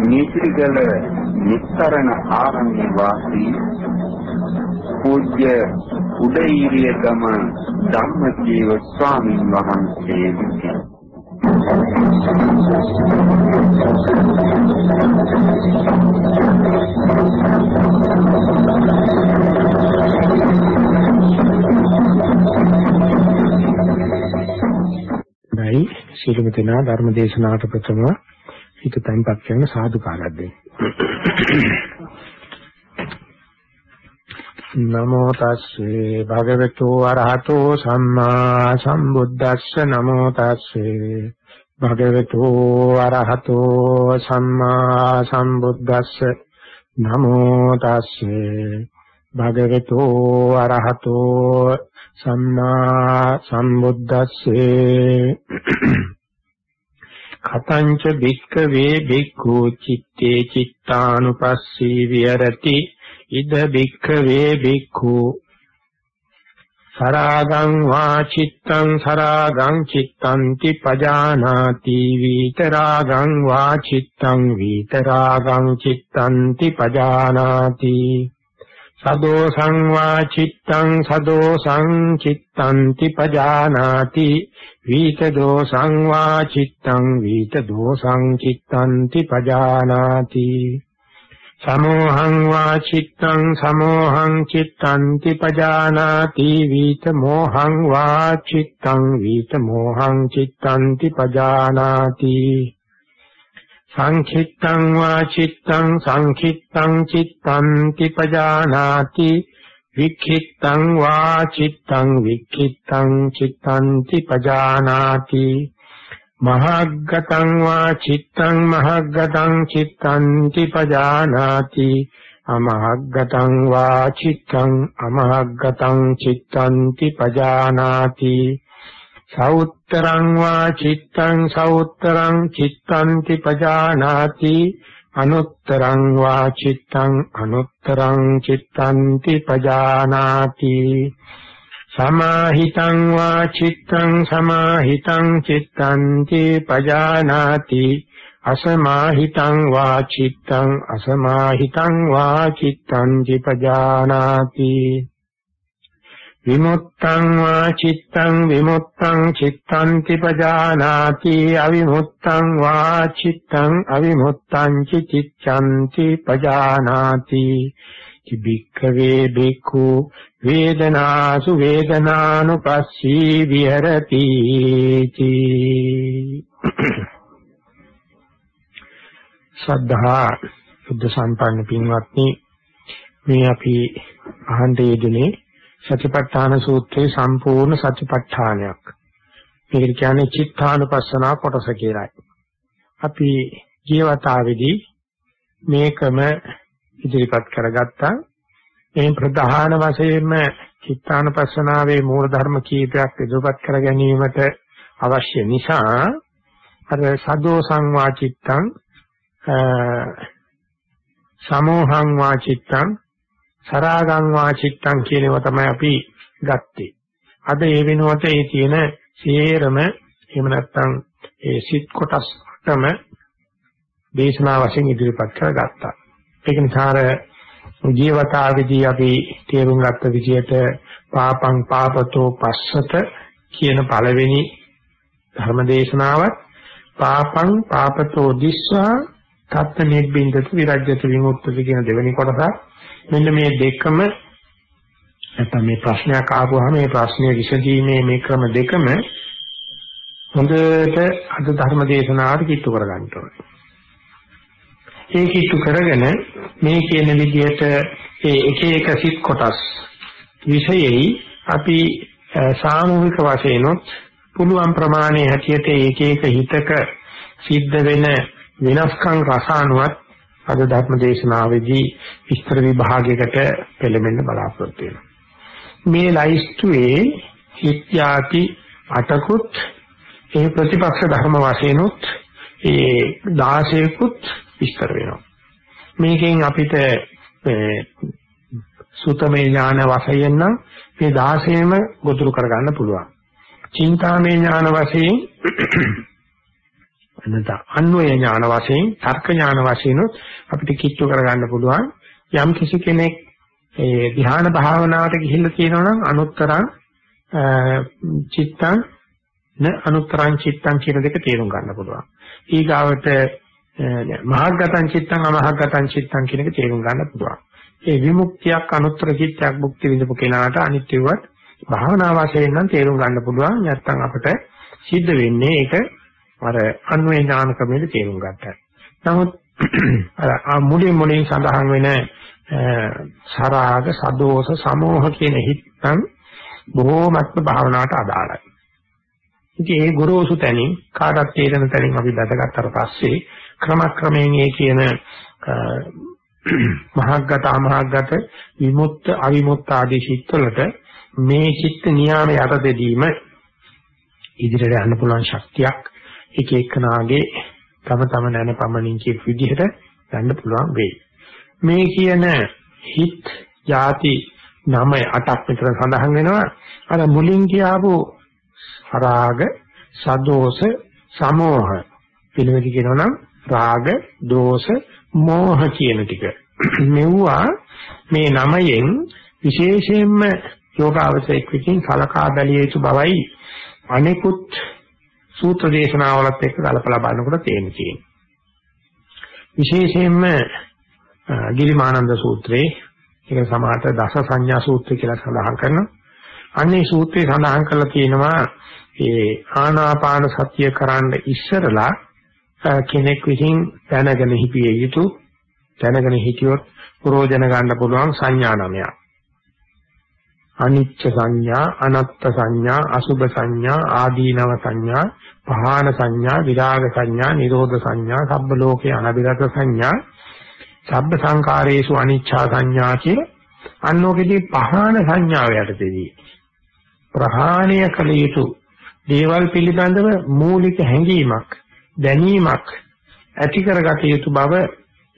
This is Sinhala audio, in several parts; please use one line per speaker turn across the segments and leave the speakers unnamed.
නීතිගල නිස්තරණ ආරණ්‍ය වාසී පූජ්‍ය උදේීරිය ගම ධම්මජීව ස්වාමීන් වහන්සේ විසිනි.
දැයි සිළුම දෙනා ධර්ම දේශනාවට ප්‍රථම හිත තැන්පත් කරන සාදුකාරයක් දෙන්න. නමෝ තස්සේ භගවතු අරහතෝ සම්මා සම්බුද්දස්ස. නමෝ තස්සේ භගවතු අරහතෝ සම්මා සම්බුද්දස්ස. නමෝ තස්සේ භගවතු අරහතෝ සම්මා සම්බුද්දස්සේ. කතංච භික්ඛවේ භික්ඛු චිත්තේ චිත්තානුපස්සී විහෙරති. ඉද භික්ඛවේ භික්ඛු සරාගං වා චිත්තං සරාගං චිත්තන්ති පජානාති විතරාගං වා චිත්තං විතරාගං චිත්තන්ති පජානාති සදෝසං වා චිත්තං සදෝසං චිත්තන්ති පජානාති වීත දෝසං වා චිත්තං වීත දෝසං චිත්තන්ති පජානාති සමෝහං වා චිත්තං සමෝහං චිත්තන්ති පජානාති වීත මෝහං වා චිත්තං වීත මෝහං චිත්තන්ති පජානාති සංඛිත්තං වා චිත්තං සංඛිත්තං චිත්තන්ති පජානාති වික්ඛිත්තං වා චිත්තං වික්ඛිත්තං චිත්තන්ති පජානාති මහග්ගතං වා චිත්තං මහග්ගතං චිත්තන්ති පජානාති අමහග්ගතං වා චිත්තං අමහග්ගතං චිත්තන්ති පජානාති සෞත්තරං වා චිත්තං සෞත්තරං චිත්තන්ති පජානාති අනුත්තරං වා චිත්තං අනුත්තරං චිත්තන්ති පජානාති සමාහිතං වා චිත්තං සමාහිතං චිත්තන්ති පජානාති අසමාහිතං වා චිත්තං අසමාහිතං වා චිත්තන්ති පජානාති විමුක්තං වා චිත්තං විමුක්තං චිත්තන්ති පජානාති අවිමුක්තං වා චිත්තං අවිමුක්තං චිත්තන්ති පජානාති කිබික්ඛවේ බික්ඛු වේදනාසු වේදනානුපස්සී විහෙරති ශ්‍රද්ධා බුද්ධ සම්පන්න පින්වත්නි මේ අපි අහන්න යෙදුනේ සතිපට්ඨාන සූත්‍රයේ සම්පූර්ණ සතිපට්ඨානයක්. මේකට කියන්නේ චිත්තානුපස්සනා කොටස කියලායි. අපි ජීවතාවේදී මේකම ඉදිරිපත් කරගත්තා. මේ ප්‍රධාන වශයෙන්ම චිත්තානුපස්සනාවේ මූල ධර්ම කීපයක් ඉදිරිපත් කර ගැනීමට අවශ්‍ය නිසා අර සදෝ සංවාචිත්තං සමෝහං වාචිත්තං සරාගං වාචිත්තං කියනවා තමයි අපි ගත්තේ. අද ඒ වෙනුවට ඒ තියෙන සියරම එහෙම නැත්නම් ඒ සිත් කොටස්ටම දේශනා වශයෙන් ඉදිරිපත් කරගත්තා. ඒක නිසා අර ජීවතාවේදී අපි තේරුම් ගත්ත විදිහට පාපං පාපතෝ පස්සත කියන පළවෙනි ධර්ම දේශනාවත් පාපං පාපතෝ දිස්සා තත්ත නිබ්බින්දතු විරජ්‍යතු විමුක්තති කියන දෙවෙනි කොටස මෙන්න මේ දෙකම නැත්නම් මේ ප්‍රශ්නයක් ආවම මේ ප්‍රශ්නය විසඳීමේ මේ ක්‍රම දෙකම හොඳට අද ධර්ම දේශනාවට කිට්ටු කරගන්න ඕනේ. ඒ කිට්ටු කරගෙන මේ කියන විදිහට ඒ එක එක සිත් කොටස් විෂයෙහි අපි සාමූහික වශයෙන් පුළුවන් ප්‍රමාණයේ හැටියට එක එක හිතක සිද්ධ වෙන වෙනස්කම් රසානුවත් අද ධර්ම දේශනාවේදී විස්තර විභාගයකට පෙළඹෙන්න බලාපොරොත්තු වෙනවා. මේ ලයිස්තුවේ හිත්‍යාති අටකුත් ඒ ප්‍රතිපක්ෂ ධර්ම වශයෙන්ුත් ඒ 16කුත් විස්තර වෙනවා. මේකෙන් අපිට සුතමේ ඥාන වශයෙන් නම් මේ 16ම ගොදුරු කරගන්න පුළුවන්. චින්තාමේ ඥාන වශයෙන් නැත්නම් අන්වය ඥාන වශයෙන් තර්ක ඥාන වශයෙන් අපිට කිට්ටු කරගන්න පුළුවන්. යම් කිසි කෙනෙක් ඒ ධ්‍යාන භාවනාවට ගිහිල්ලා තියෙනවා නම් අනුත්තරං චිත්තං න අනුත්තරං චිත්තං කියන දෙක තේරුම් ගන්න පුළුවන්. ඊගාවට මහග්ගතං චිත්තං අමහග්ගතං චිත්තං කියන එක තේරුම් ගන්න පුළුවන්. ඒ විමුක්තියක් අනුත්තර චිත්තයක් භුක්ති විඳපු කෙනාට අනිත්‍යවත් භාවනා වශයෙන් නම් තේරුම් ගන්න පුළුවන්. නැත්තම් අපිට සිද්ධ වෙන්නේ ඒක අර අන්වේ ඥාන ක්‍රමයේ තේරුම් ගන්නයි. නමුත් අර මුලින් මුලින් සඳහන් වෙන සරාග සදෝෂ සමෝහ කියන හිතන් බොහෝමත්ම භාවනාවට අදාළයි. ඉතින් ඒ ගොරෝසු තැනින් කාටත් තේරෙන තැනින් අපි දැකගත්තට පස්සේ ක්‍රමක්‍රමයෙන් ඒ කියන මහග්ගත අමහග්ගත විමුක්ත අවිමුක්ත ආදී චිත්තවලට මේ චිත්ත නියාම යටතේදීම ඉදිරියට යන්න පුළුවන් ශක්තියක් එක එකනාගේ තම තම නැන පමණින් කියපු විදිහට ගන්න පුළුවන් වෙයි. මේ කියන හිත් ಜಾති නම අටක් විතර සඳහන් වෙනවා. අර මුලින් කියාපු රාග, සදෝෂ, සමෝහ පිළිවෙල කියනවා නම් රාග, දෝෂ, මෝහ කියන ටික. මෙවුවා මේ නමයෙන් විශේෂයෙන්ම යෝගාවචරයක් විසින් සලකා බැලිය යුතු බවයි අනෙකුත් සූත්‍ර දේශනාවලත් එක්ක කලපලා බලනකොට තේරෙන්නේ. විශේෂයෙන්ම ගිරිමානන්ද සූත්‍රයේ ඒක සමාත දස සංඥා සූත්‍රය කියලා සඳහන් කරනවා. අන්නේ සූත්‍රයේ සඳහන් කරලා තියෙනවා ඒ ආනාපාන සතිය කරන්න ඉස්සරලා කෙනෙක් විසින් දැනගෙන හිටිය යුතු දැනගෙන හිටියොත් ප්‍රෝජන ගන්න පුළුවන් සංඥා නමයක්. අනිච්ච සංඥා, අනත්ත් සංඥා, අසුභ සංඥා, ආදීනව සංඥා, පහාන සංඥා, විරාග සංඥා, නිරෝධ සංඥා, සබ්බ ලෝකේ අනබිරත සංඥා, සබ්බ සංකාරේසු අනිච්චා සංඥා කිය අන්නෝකෙදී පහාන සංඥාව යටතේදී ප්‍රහාණය කළ යුතු දේවල් පිළිබඳව මූලික හැඟීමක් දැනීමක් ඇති කරගත යුතු බව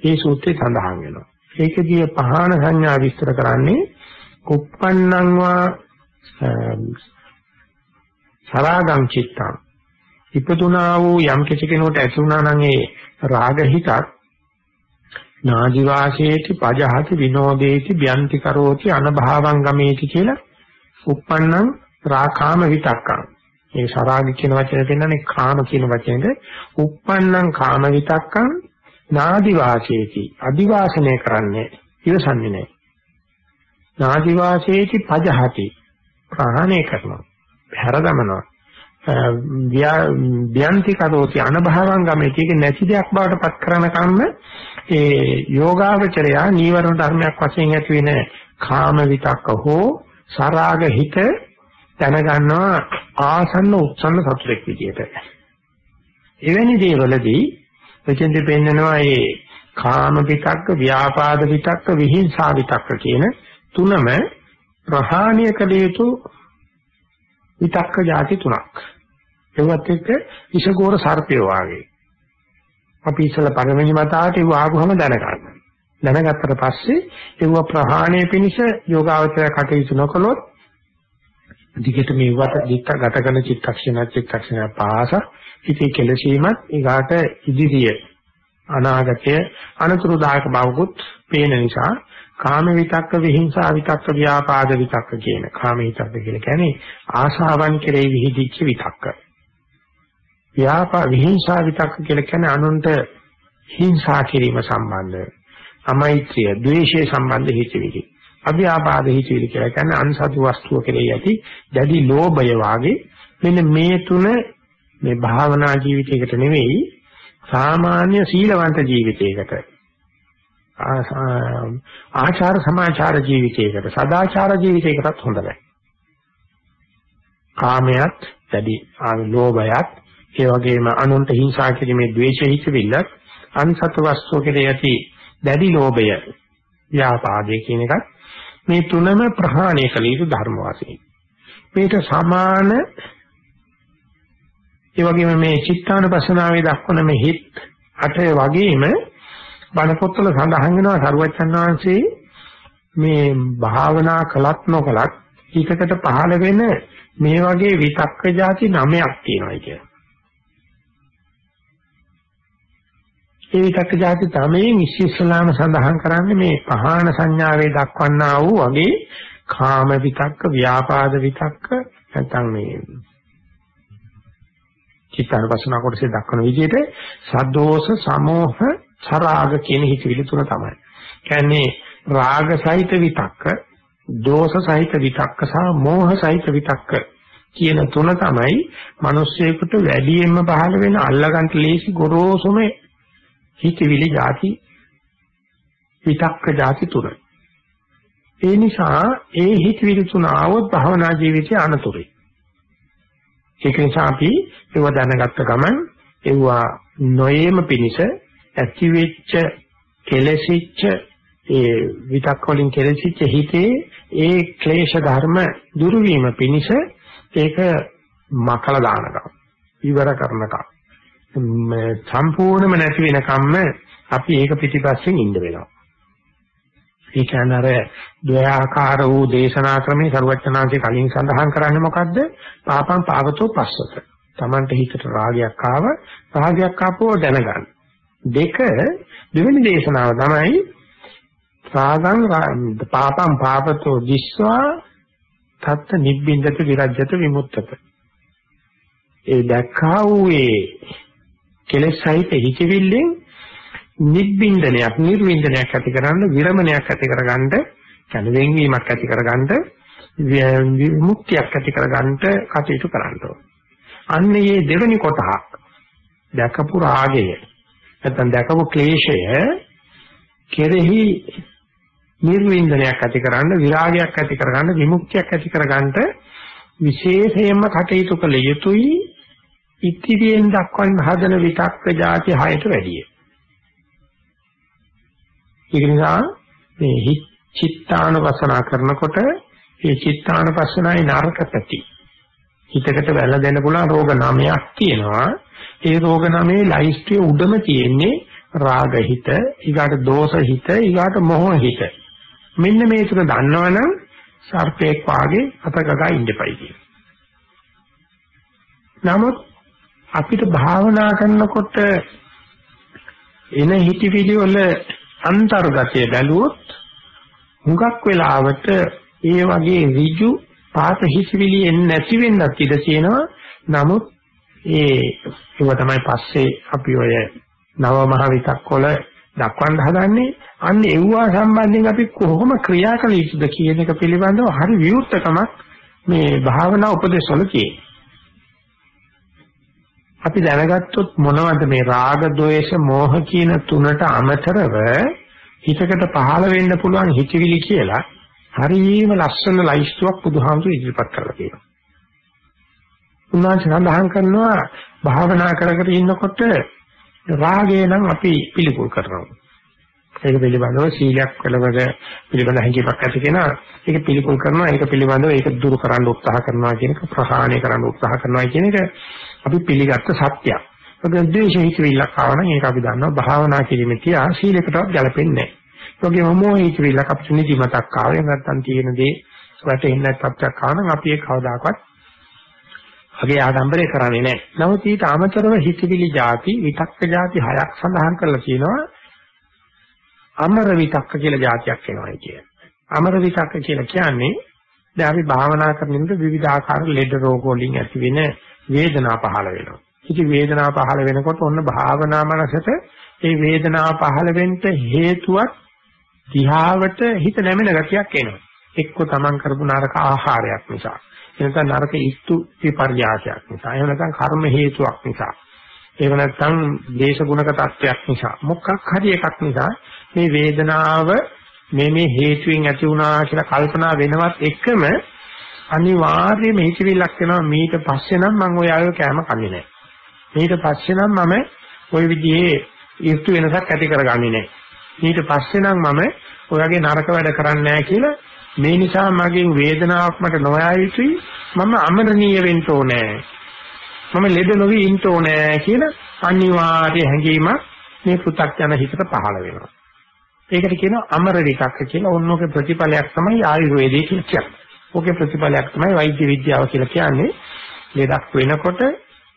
මේ සූත්‍රයේ සඳහන් වෙනවා. ඒකදී පහාන සංඥා විස්තර කරන්නේ කුප්පන්නං වා සරාගං චිත්තං ඉපදුනා වූ යම් කිසි කෙනෙකුට ඇති වුණා නම් ඒ රාග හිතක් නාදි වාසේති පජහති විනෝදේති බ්‍යන්ති කරෝති අනභාවං ගමේති කියලා උප්පන්නං රාකාම විතක්කං මේ සරාග කියන වචනේ දෙන්නනේ කාම කියන වචනේද uppannam කාම විතක්කං නාදි වාසේති අදිවාසනය කරන්නේ ඉවසන්නේ නැහැ නාදි වාසේති පජහති. ප්‍රහාණය කරනවා. හැරදමනවා. ව්‍යන්ති කරෝති අනභවං ගමේ. කීක නැති දෙයක් බවට පත් කරන කම්ම ඒ යෝගාවචරයා නීවරණ ධර්මයක් වශයෙන් ඇති වෙන කාම විතක්ක හෝ සරාග හිත දැනගන්නවා ආසන්න උත්සන්න සතුටෙක් විදියට. එවැනි දේවලදී එතෙන්දි පෙන්නනවා මේ කාම විතක්ක, ව්‍යාපාද විතක්ක, විහිංසා විතක්ක කියන තුනම ප්‍රහාණය කළ යුතු විතක්ක જાති තුනක්. ඒවත් එක්ක විෂගෝර සර්පය වාගේ. අපි ඉස්සලා පළවෙනි මතාවට ඒව ආවම දැනගන්න. දැනගත්තට පස්සේ ඒව ප්‍රහාණය පිණිස යෝගාවචරය කටයුතු නොකළොත් දිගට මේවට දික්ක ගත කරන චිත්තක්ෂණ චිත්තක්ෂණ පාස ඉති කෙලසීමත් ඊගාට ඉදිරිය අනාගතය අනතුරුදායක බවකුත් පේන නිසා කාම විතක්ක විහිංසා විතක්ක ව්‍යාපාද විතක්ක කියන කාම විතක්ක කියලා කියන්නේ ආශාවන් කෙරෙහි විහිදිච්ච විතක්ක. ව්‍යාපා විහිංසා විතක්ක කියලා කියන්නේ අනුන්ට හිංසා කිරීම සම්බන්ධ අමෛත්‍රිය ද්වේෂය සම්බන්ධ හිතවිලි. අව්‍යාපාද හිතවිලි කියලා කියන්නේ අන්සතු වස්තුව කෙරෙහි ඇති දැඩි ලෝභය වාගේ මෙන්න මේ තුන මේ භාවනා ජීවිතයකට නෙවෙයි සාමාන්‍ය සීලවන්ත ජීවිතයකට ආචාර සමාචාර ජීවිතයකට සදාචාර ජීවිතයකටත් හොඳ නැහැ. කාමයට දැඩි ලෝභයත් ඒ වගේම අනුන්ට හිංසා කිරීමේ ද්වේෂ හිතවිල්ලත් අන්සතු වස්තුව කෙරෙහි ඇති දැඩි ලෝභය ව්‍යාපාදයේ කියන එකත් මේ තුනම ප්‍රහාණය කළ යුතු ධර්ම වශයෙන්. මේට සමාන ඒ වගේම මේ චිත්තානුපස්සනාවේ දක්වන මේ හිත් අටේ වගේම බණ පොත්වල සඳහන් වෙනවා සරුවච්චන් වහන්සේ මේ භාවනා කළත් නොකළත් හිතකට පහළ වෙන මේ වගේ විතක්ක જાති නමයක් තියෙනවා කියලා. ඒ විතක්ක જાති තමයි විශ්ිස්සලාම සඳහන් කරන්නේ මේ පහාන සංඥාවේ දක්වන්නා වූ වගේ කාම විතක්ක, ව්‍යාපාද විතක්ක නැත්නම් මේ චිත්තානුපස්සන කොටසේ දක්වන විදිහට සදෝෂ සමෝහ සරාග කියන හිතවිලි තුන තමයි. කියන්නේ රාග සහිත විතක්ක, දෝෂ සහිත විතක්ක සහ මෝහ සහිත විතක්ක කියන තුන තමයි මිනිස්සෙකුට වැඩියෙන්ම පහළ වෙන අල්ලගන්ට ලේසි ගොරෝසුම හිතවිලි જાති විතක්ක જાති තුන. ඒ නිසා ඒ හිතවිලි තුන આવොත් භවනා ජීවිතයේ අනතුරුයි. ඒක නිසා අපි ඒව දැනගත්ත ගමන් ඒවා නොයේම පිනිස ඇති වෙච්ච කෙලෙසිච්ච ඒ විතක් වලින් කෙලෙසිච්ච හිතේ ඒ ක්ලේශ ධර්ම දුරු වීම පිනිස ඒක මකලා දානකම් ඉවර කරනකම් සම්පූර්ණම නැති වෙනකම්ම අපි ඒක පිටිපස්සෙන් ඉඳ වෙනවා. ඒ කියන්නේ අර ද්වයාකාර වූ දේශනා ක්‍රමේ ਸਰවඥාන්සේ කලින් සඳහන් කරන්නේ මොකද්ද? පාපං පාවතෝ පස්සත. Tamante හිතට රාගයක් ආව රාගයක් ආපුව දැනගන්න. දෙක දෙවෙනි දේශනාව තමයි රාගං පාපං පාපතෝ දිස්වා තත්ත නිබ්බින්දත විරජ්‍යත විමුක්තත. ඒ දැක්කා වූ ඒ කෙලෙස් සහිත හිතවිල්ලෙන් නිබ්බින්දනයක් නිර්වින්දනයක් ඇති කරන්න විරමණයක් ඇති කරගන්න කියන්නේ වෙන්වීමක් ඇති කරගන්න විමුක්තියක් ඇති කරගන්න කටයුතු කරන්න ඕන. අන්න මේ දෙවෙනි කොටහ දැකපු රාගය නැත්නම් දැකපු ක්ලේශය කෙරෙහි නිර්වින්දනයක් ඇති කරන්න විරාගයක් ඇති කරගන්න විමුක්තියක් ඇති කරගන්න විශේෂයෙන්ම කටයුතු කළ යුතුයි ඉතිරියෙන් දක්වන්න හදන විතක්ක જાති හයට වැඩිය. ඒක නිසා මේ චිත්තානුපසනා කරනකොට මේ චිත්තානුපසනාවේ නරක පැති හිතකට වැළ දෙන්න පුළුවන් රෝග නමයක් තියෙනවා. ඒ රෝග නමේ ලයිස්ට්යේ උඩම තියෙන්නේ රාග හිත, ඊගාට දෝෂ හිත, ඊගාට මොහ හිත. මෙන්න මේ තුන දන්නවනම් සර්පේක් වාගේ අතගගා ඉඳපයි කියන. නමුත් අපිට භාවනා කරනකොට එන හිතවිලි වල අන්තර්ගතය බැලුවොත් හුඟක් වෙලාවට ඒ වගේ ඍජු පාත හිතවිලි එන්නේ නැති වෙන්නත් ඉඩ තියෙනවා නමුත් ඒ ඒව තමයි පස්සේ අපි ඔය නව මහ විතක් වල දක්වන්න හදන්නේ අන්න ඒවා සම්බන්ධයෙන් අපි කොහොම ක්‍රියා කළ යුතුද කියන එක පිළිබඳව හරි විවෘතකමක් මේ භාවනා උපදේශ වල තියෙනවා අපි දැනගත්තොත් මොනවද මේ රාග, ద్వේෂ, මෝහ කියන තුනට අමතරව හිතකට පහළ වෙන්න පුළුවන් හිතවිලි කියලා හරියම ලස්සන ලයිස්තුවක් බුදුහාමුදුරු ඉදිරිපත් කරලා තියෙනවා. උන්වහන්සේ සඳහන් කරනවා භාවනා කර කර ඉන්නකොට රාගය නම් අපි පිළිකුල් කරනවා. ඒක පිළිබඳව සීලයක් වලවද පිළිබඳ හැඟීමක් ඇති කෙනා ඒක පිළිකුල් කරනවා ඒක පිළිබඳව ඒක දුරු කරන්න උත්සාහ කරනවා කියන එක ප්‍රහාණය කරන්න උත්සාහ කරනවා කියන එක අපි පිළිගත්ත සත්‍යයක්. මොකද ද්වේෂ හිතවිල්ලක් ආවනම් ඒක අපි දන්නවා භාවනා කිරීමේ තියා සීලයකටවත් ගැලපෙන්නේ නැහැ. ඒ වගේම මොහ හිතවිල්ලක් අපිට නිදිමතක් ආවේ නැත්නම් තියෙන දේ වැටෙන්නේ නැත්නම් ආවනම් අපි ඒක කවදාකවත් අගේ ආඩම්බරේ කරන්නේ නැහැ. නමුත් ඊට අමතරව හිතවිලි જાති විතක්ක જાති හයක් සඳහන් කරලා තියෙනවා. අමර විතක්ක කියලා જાතියක් වෙනවා කියන්නේ. අමර විතක්ක කියලා කියන්නේ දැන් අපි භාවනා කරනකොට විවිධාකාර ලෙඩ රෝග වලින් ඇතිවෙන වේදනා පහළ වෙනවා. ඉතින් වේදනා පහළ වෙනකොට ඔන්න භාවනා මනසට ඒ වේදනා පහළ වෙන්න හේතුවක් දිහාවට හිත නැමෙන ගතියක් එනවා. එක්ක තමන් කරපු නරක ආහාරයක් නිසා. එනකන් නරක ඉස්තු විපර්යාසයක් නිසා. එහෙම නැත්නම් කර්ම හේතුවක් නිසා. එහෙම නැත්නම් දේශගුණක තත්වයක් නිසා. මොකක් හරි එකක් නිසා මේ වේදනාව මේ මේ හේතුවෙන් ඇති වුණා කියලා කල්පනා වෙනවත් එකම අනිවාර්යයෙන්ම හිතවිල්ලක් වෙනවා මීට පස්සේ නම් මම ඔය ආයෝ කෑම කන්නේ නැහැ. ඊට පස්සේ නම් මම ওই විදිහේ ඍතු වෙනසක් ඇති කරගන්නේ නැහැ. ඊට පස්සේ නම් මම ඔයගේ නරක වැඩ කරන්නේ නැහැ කියලා මේ නිසා මගෙන් වේදනාවක් මට නොයා යුතුයි. මම අමරණීය වෙන්න ඕනේ. මම ලෙඩ නොවි ඉන්න ඕනේ කියලා අනිවාර්ය හැඟීමක් මේ පෘථග්ජන හිතට පහළ වෙනවා. ඒකට කියනවා අමර විතක්ක කියලා ඕනෝගේ ප්‍රතිඵලයක් තමයි ආයුර්වේදයේ කියන්නේ. ඕකේ ප්‍රතිඵලයක් තමයි වෛද්‍ය විද්‍යාව කියලා කියන්නේ. ලෙඩක් වෙනකොට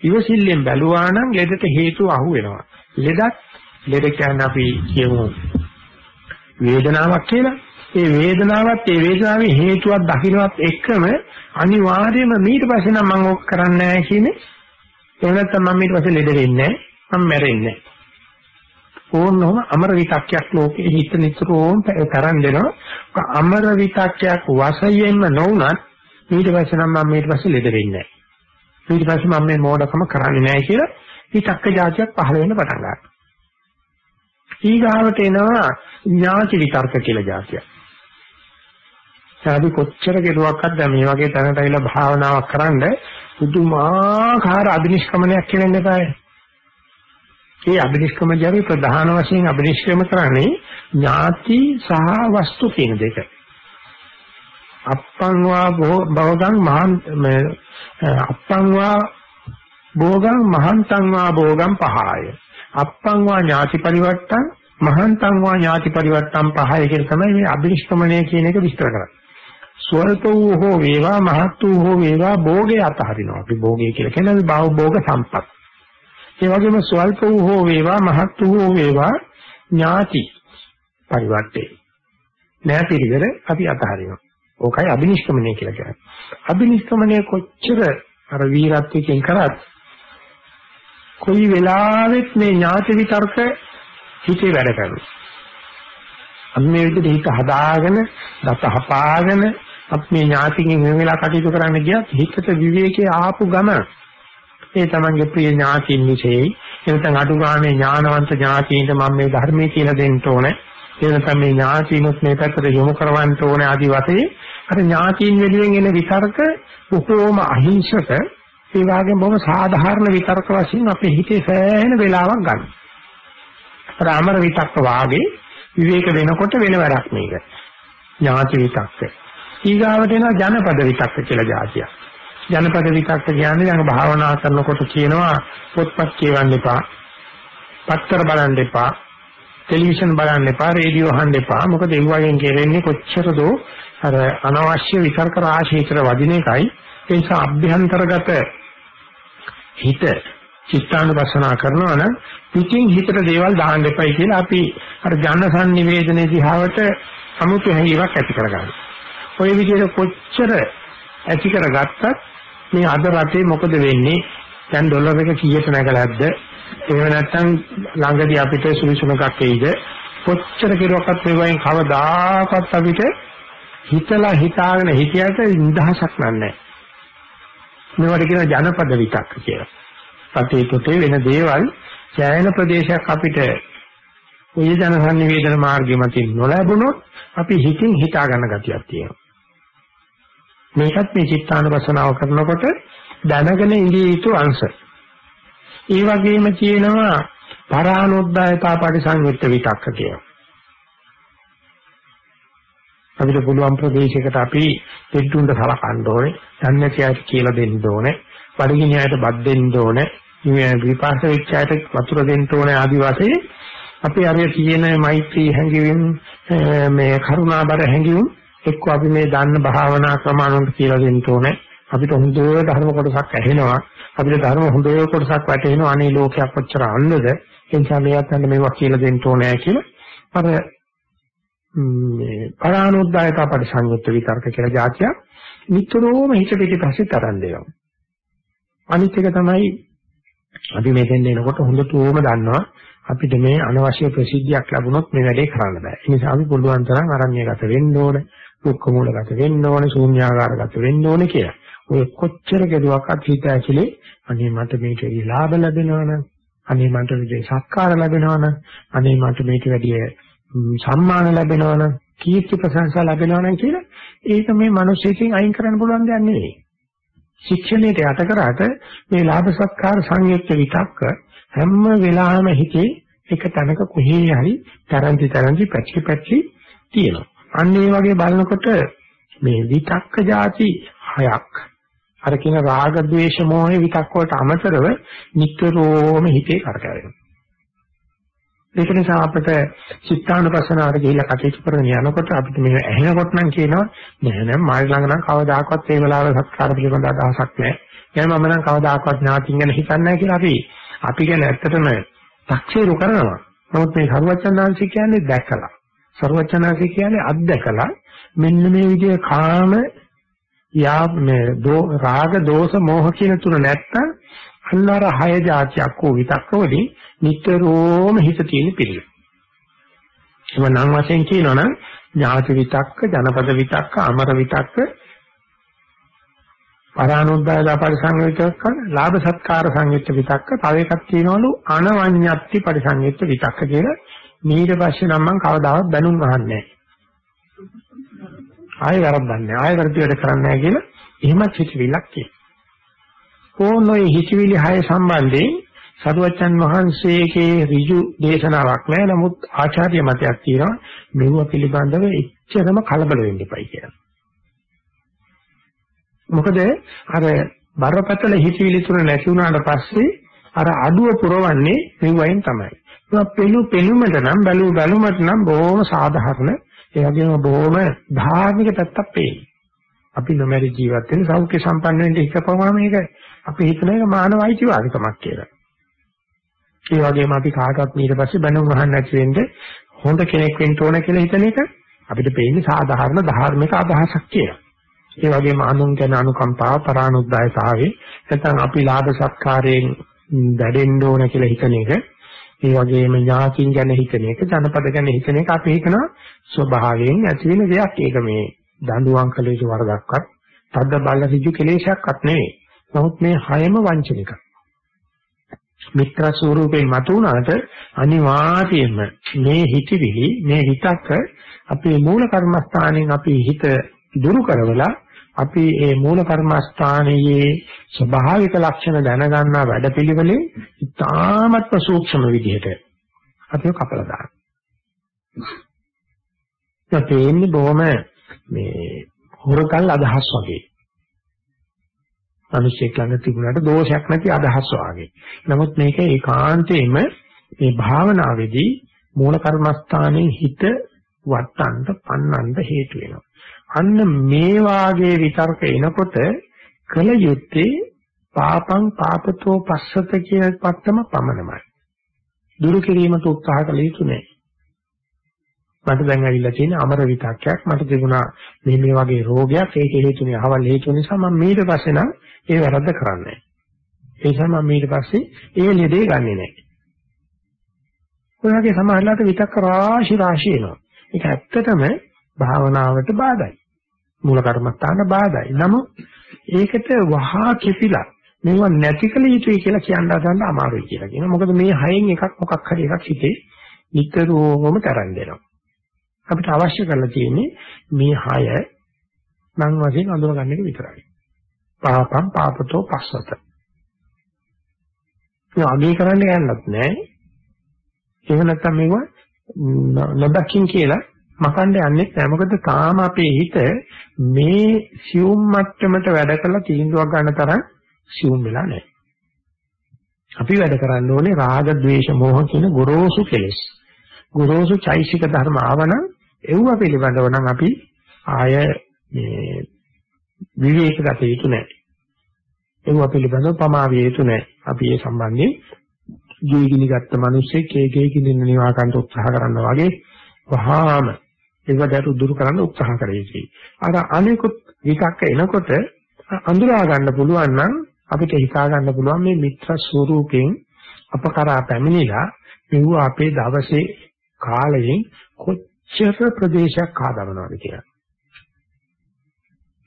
ඉවසිල්ලෙන් බැලුවා නම් ලෙඩට හේතු අහු වෙනවා. ලෙඩක් ලෙඩ කියන්නේ අපි කියමු වේදනාවක් කියලා. ඒ වේදනාවත් ඒ වේදනාවේ හේතුවක් දකින්නවත් එක්කම අනිවාර්යයෙන්ම ඊට පස්සේ නම් මම ඕක කරන්නේ නැහැ කියන්නේ. එහෙම නැත්නම් මම ඊට පස්සේ ලෙඩ වෙන්නේ නැහැ. මම මැරෙන්නේ නැහැ. ඕනෝම අමර විතක්යක් ලෝකේ හිත නිතරම තරන් දෙනවා. අමර විතක්යක් වශයෙන්ම නොවුනත් ඊට පස්සේ නම් මම ඊට පස්සේ ලෙඩ වෙන්නේ නැහැ. ඊට පස්සේ මම මේ මෝඩකම කරන්නේ නැහැ කියලා විතක්ක જાතියක් පහළ වෙන්න පටන් ගන්නවා. ඊගාවට එනවා ඥාති විතර්ක කියලා જાතිය. සාදු කොච්චර කෙරුවක්වත් දැන් මේ වගේ තැනට ඇවිල්ලා භාවනාවක් කරන්න පුදුමාකාර අභිනිෂ්ක්‍මණයක් කියලා ඉන්නපාය. ඒ අභිනිෂ්ක්‍මණයගේ ප්‍රධාන වශයෙන් අභිනිෂ්ක්‍රම කරන්නේ ඥාති සහ වස්තු කියන දෙක. අප්පංවා භෝගං මහන් අප්පංවා භෝගං මහන්තංවා භෝගං පහාය. අප්පංවා ඥාති පරිවට්ටං මහන්තං වා ඥාති පරිවර්තම් පහය කියන තමයි මේ අභිනිෂ්ක්‍මණය කියන එක විස්තර කරන්නේ. ස්වල්ප වූ හෝ වේවා මහත් වූ හෝ වේවා භෝගේ අතහරිනවා. අපි භෝගේ කියලා කියන්නේ භව භෝග සම්පත්. ඒ වගේම ස්වල්ප වූ හෝ වේවා මහත් වූ හෝ වේවා ඥාති පරිවර්තේ. නෑ පිළිවෙල අපි අතහරිනවා. ඕකයි අභිනිෂ්ක්‍මණය කියලා කියන්නේ. අභිනිෂ්ක්‍මණය කොච්චර අර වීරත්වයෙන් කරත් කොයි වෙලාවෙත් මේ ඥාති විතර්ක හිතේ වැඩ කරනවා. අපි මේ විදිහට හිත හදාගෙන, දත හපාගෙන අපි මේ ඥාතිකින් වෙන වෙලා කටයුතු කරන්න ගියත් හිතට විවේකයේ ආපු ගම ඒ තමන්ගේ ප්‍රිය ඥාතින් විශේෂයි එනතන් අඩු ගානේ ඥානවන්ත ඥාතීන්ට මම මේ ධර්මයේ කියලා දෙන්න ඕනේ. එනතන් මේ ඥාතිනුත් මේ පැත්තට යොමු කරවන්න ඕනේ ආදි වශයෙන් අර ඥාතීන් වෙනුවෙන් එන විතර්ක බොහෝම අහිංසක. ඒ වගේම බොහොම සාධාරණ විතර්ක වශයෙන් අපේ හිතේ සෑහෙන වෙලාවක් ගන්නවා අර අමර විතක්ක වාගේ විවේක වෙනකොට වෙන වැඩක් මේක. ඥාති විතක්ක. ඊගාවට එනවා ජනපද විතක්ක කියලා જાතියක්. ජනපද විතක්ක කියන්නේ දැන් භාවනා කරනකොට කියනවා පොත්පත් කියවන්න එපා. පත්තර බලන්න එපා. ටෙලිවිෂන් බලන්න එපා, රේඩියෝ අහන්න එපා. මොකද ඒ වගේන් කෙරෙන්නේ කොච්චරද අර අනවශ්‍ය විතර්ක රාශියකට වදින එකයි. ඒ නිසා අභ්‍යන්තරගත හිත චිත්තානුපස්සනා කරනවා නම් පිටින් හිතට දේවල් දාන්න එපයි කියලා අපි අර ජන සංනිවේදනයේ දිහාවට සමුතු හැඟීමක් ඇති කරගන්නවා. ওই විදිහට කොච්චර ඇති කරගත්තත් මේ අද රටේ මොකද වෙන්නේ? දැන් ඩොලර් එක කීයට නැගලාද? එහෙම නැත්නම් ළඟදී අපිට සුළුසුණුකක් එයිද? කොච්චර කෙරුවක්වත් මේ වයින් කවදාකවත් අපිට හිතලා හිතාගෙන හිතියට නිදහසක් නැහැ. මේවට කියන ජනපද විතක්ක කියලා. රටේ තොටේ වෙන දේවල් ඡායන ප්‍රදේශයක් අපිට ඔය ජන සංනිවේදන මාර්ගෙ මතින් නොලැබුණොත් අපි හිතින් හිතා ගන්න ගතියක් තියෙනවා. මේකත් මේ චිත්තානුපසනාව කරනකොට දැනගෙන ඉඳී යුතු අංශ. ඒ වගේම කියනවා පරානොද්දායතා පරිසංයුක්ත විතක්ක කියලා. අපිට පුළුවන් ප්‍රදේශයකට අපි දෙඩුන්ට සලකන්න ඕනේ, ධන්නතියට කියලා දෙන්න ඕනේ, බඩගිනියට බත් දෙන්න ඕනේ, විපාක වෙච්චාට වතුර දෙන්න ඕනේ ආදි වශයෙන් අපි අර තියෙන මෛත්‍රී හැඟීම් මේ කරුණාබර හැඟීම් එක්ක අපි මේ දන්න භාවනා ක්‍රම අනුන්ට කියලා දෙන්න ඕනේ. අපිට හොඳ ධර්ම කොටසක් ඇහෙනවා. අපිට ධර්ම හොඳ කොටසක් වැටෙනවා අනේ ලෝකයක් කොච්චර අන්නද ඒ නිසා මේවත් අන්න මේවා කියලා දෙන්න ඕනේ කියලා. අර මේ පරානුද්දායක පරිසංයුක්ත විතර්ක කියලා જાතිය නිතරම හිත පිටිපස්සේ තරන් දෙනවා. අනිත් එක තමයි අපි මෙතෙන් එනකොට හොඳටම දන්නවා අපිට මේ අනවශ්‍ය ප්‍රසිද්ධියක් ලැබුණොත් මේ වැඩේ කරන්න බෑ. ඒ නිසා අපි පුළුවන් තරම් අරණ්‍යගත වෙන්න ඕනේ, දුක්ඛ මූලගත වෙන්න ඕනේ, ශූන්‍යාකාරගත වෙන්න ඕනේ කියලා. ඔය කොච්චර කෙරුවක්වත් හිත ඇතුලේ අනේ මට මේක ලාභ ලැබෙනවනම්, අනේ මට මේ සත්කාර ලැබෙනවනම්, අනේ මට මේක වැඩි සම්මාන ලැබෙනවනම්, කීර්ති ප්‍රශංසා ලැබෙනවනම් කියලා ඒක මේ මිනිස්සෙකින් අයින් කරන්න පුළුවන් දෙයක් නෙවෙයි. ශික්ෂණයට යට කරාට මේ ලාභ සත්කාර සංයුක්ත විතක්ක හැම වෙලාවෙම හිතේ එක තැනක කොහේ හරි තරන්ති තරන්ති පැචි පැචි තියෙනවා. අන්න ඒ වගේ බලනකොට මේ විතක්ක જાති හයක් අර කියන රාග ద్వේෂ මොහේ විතක්ක වලට අමතරව නිතරම හිතේ කරකැවෙනවා. ඒක නිසා අපිට චිත්තානුපස්සනාවට ගිහිල්ලා කටයුතු කරගෙන යනකොට අපිට මේ ඇහෙනකොට නම් කියනවා නෑ නෑ මායි ළඟ නම් කවදාකවත් මේ වෙලාවේ සත්කාර පිළිබඳ අදහසක් නෑ. නෑ මම නම් කවදාකවත් ඥාතින් ගැන හිතන්නේ නෑ කියලා අපි අපි ගැන ඇත්තටම තක්සේරු කරනවා. නමුත් මේ සරුවචනාංශ කියන්නේ දැකලා සරුවචනාංශي කියන්නේ අත්දැකලා මෙන්න මේ විදිහේ කාම යා මේ රාග දෝෂ මෝහ කියන තුන නැත්තම් අන්නර හය જાතියක් වූ විතක්කවලින් නිතරම හිත තියෙන පිළිවෙල. එව නම් වශයෙන් කියනවනම් ඥාති විතක්ක, ජනපද විතක්ක, අමර විතක්ක, පරානුද්දාය පරිසංයුක්ත ලාභ සත්කාර සංයුක්ත විතක්ක තව එකක් තියෙනවලු අනවඤ්ඤත්ති පරිසංයුක්ත විතක්ක කියලා ඊට පස්සේ නම් මම කවදාවත් බැනුම් අහන්නේ නැහැ. ආයෙ වරද්දන්නේ ආයෙ වරදි වැඩ කරන්නේ නැහැ කියලා එහෙමත් හිතවිල්ලක් කියනවා ඕනෝයි හිතවිලි හය සම්බන්ධයෙන් සරුවච්චන් වහන්සේගේ ඍජු දේශනාවක් නැහැ. නමුත් ආචාර්ය මතයක් තියෙනවා. මෙව පිළිබඳව එච්චරම කලබල වෙන්න එපයි කියලා. මොකද අර බරපතල හිතවිලි තුන නැති වුණාට පස්සේ අර අඩුව පුරවන්නේ මෙවයින් තමයි. ඒක පෙළු පෙළුමට නම් බැලු බැලුමට නම් බොහොම සාධාරණ ඒ වගේම බොහොම ධාර්මික පැත්තක් පේනවා. අපි නොමැරි ජීවත් වෙන සෞඛ්‍ය සම්පන්න වෙන්න ඉස්සපුවාම මේක අපි හිතන එක මානව අයිතිවාසිකමක් කියලා. ඒ වගේම අපි කාටවත් ඊට පස්සේ බැනුම් අහන්න නැති වෙන්න හොඳ කෙනෙක් වෙන්න ඕන කියලා හිතන එක අපිට පේන්නේ සාධාරණ ධාර්මික අදහසක් කියලා. ඒ වගේම අනුන් ගැන අනුකම්පාව පරානුද්දායතාවේ නැත්නම් අපි ලාභ සත්කාරයෙන් වැඩෙන්න ඕන කියලා හිතන එක ඒ වගේම ඥාතින් ගැන හිතන එක ජනපද ගැන හිතන එක අපි හිතන ස්වභාවයෙන් ඇති වෙන දෙයක්. ඒක මේ දඬුවම් කළ යුතු වරදක්වත් තද්ද බල්ල ඍජු කෙලේශයක්වත් නෙවෙයි. නමුත් මේ හයම වංචනිකයි මිත්‍ර ස්වරූපයෙන් මතුණාට අනිවාර්යයෙන්ම මේ හිතවිලි මේ හිතක අපේ මූල කර්මස්ථානයෙන් අපි හිත දුරු කරවලා අපි මේ මූල කර්මස්ථානයේ ස්වභාවික ලක්ෂණ දැනගන්නා වැඩපිළිවෙලේ ඉතාමත්ම සූක්ෂම විදිහට අපිව කපලා දානවා. ඒක තේන්නේ බොහොම මේ හොරකල් අදහස් වගේ. මිනිස්සෙක් ළඟ තිබුණාට දෝෂයක් නැති අදහස් වගේ. නමුත් මේක ඒකාන්තයෙන්ම මේ භාවනාවේදී මූල කර්මස්ථානයේ හිත වට්ටන්න පන්නන්න හේතු වෙනවා. අන්න මේ වාගේ විතර්ක එනකොට කල යුත්තේ පාපං පාපතෝ පස්සත කියන පත්තම පමණමයි. දුරු කිරීමට උත්සාහ කළ යුතු නෑ. මට දැන් ඇවිල්ලා තියෙන අමර විතක්යක් මට තිබුණා මේ මේ වගේ රෝගයක් ඒක හේතුනේ අහවල් හේතු නිසා මම ඊට පස්සේ නම් ඒ වැරද්ද කරන්නේ ඒ නිසා මම ඊට පස්සේ ඒ ලෙඩේ ගන්නෙ නෑ. ඔය වගේ සමහරලාට විතක්ක රාශි රාශි එනවා. ඒක ඇත්තටම භාවනාවට බාධායි. මූල කර්මස්ථාන බාධායි. නමුත් ඒකට වහා කිපිලා මේව නැතිකල යුතුයි කියලා කියන්න හදන්න අමාරුයි කියලා කියනවා. මොකද මේ හයෙන් එකක් මොකක් හරි එකක් හිතේ නිතරම තරන් දෙනවා. අපිට අවශ්‍ය කරලා තියෙන්නේ මේ හය නම් වශයෙන් අඳුර ගන්න එක විතරයි. පාපම් පාපතෝ පස්සත. ඒ අගේ කරන්න යන්නත් නෑ. එහෙම නැත්නම් මේව නොදකින් කියලා මකන්න යන්නේ නැහැ. මොකද තාම අපේ හිත මේ සියුම් මට්ටමට වැඩ කරලා තීන්දුවක් ගන්න තරම් සියුම් වෙලා නැහැ. අපි වැඩ කරන්න ඕනේ රාග, ద్వේෂ, මෝහ කියන ගොරෝසු කෙලෙස්. ගොරෝසු චෛසික ධර්ම ආවනම් ඒව පිළිබඳව නම් අපි ආය මේ විවේක ගත යුතු නැහැ. ඒව පිළිබඳව පමාවිය යුතු නැහැ. අපි ඒ සම්බන්ධයෙන් ජීවිගිනි ගත්ත මිනිස්සෙක් ඒකේ කිදින්න නිවා ගන්න උත්සාහ කරනවා වගේ වහාම ඒකට උදුරු කරන්න උත්සාහ කර යුතුයි. අර අනිකුත් විතක්ක එනකොට අඳුරා ගන්න පුළුවන් නම් අපිට හිතා ගන්න පුළුවන් මේ මිත්‍ර ස්වරූපයෙන් අප කරා පැමිණිලා මෙව අපේ දවසේ කාලයෙන් කොච්චර ප්‍රදේශයක් ආදවනවද කියලා.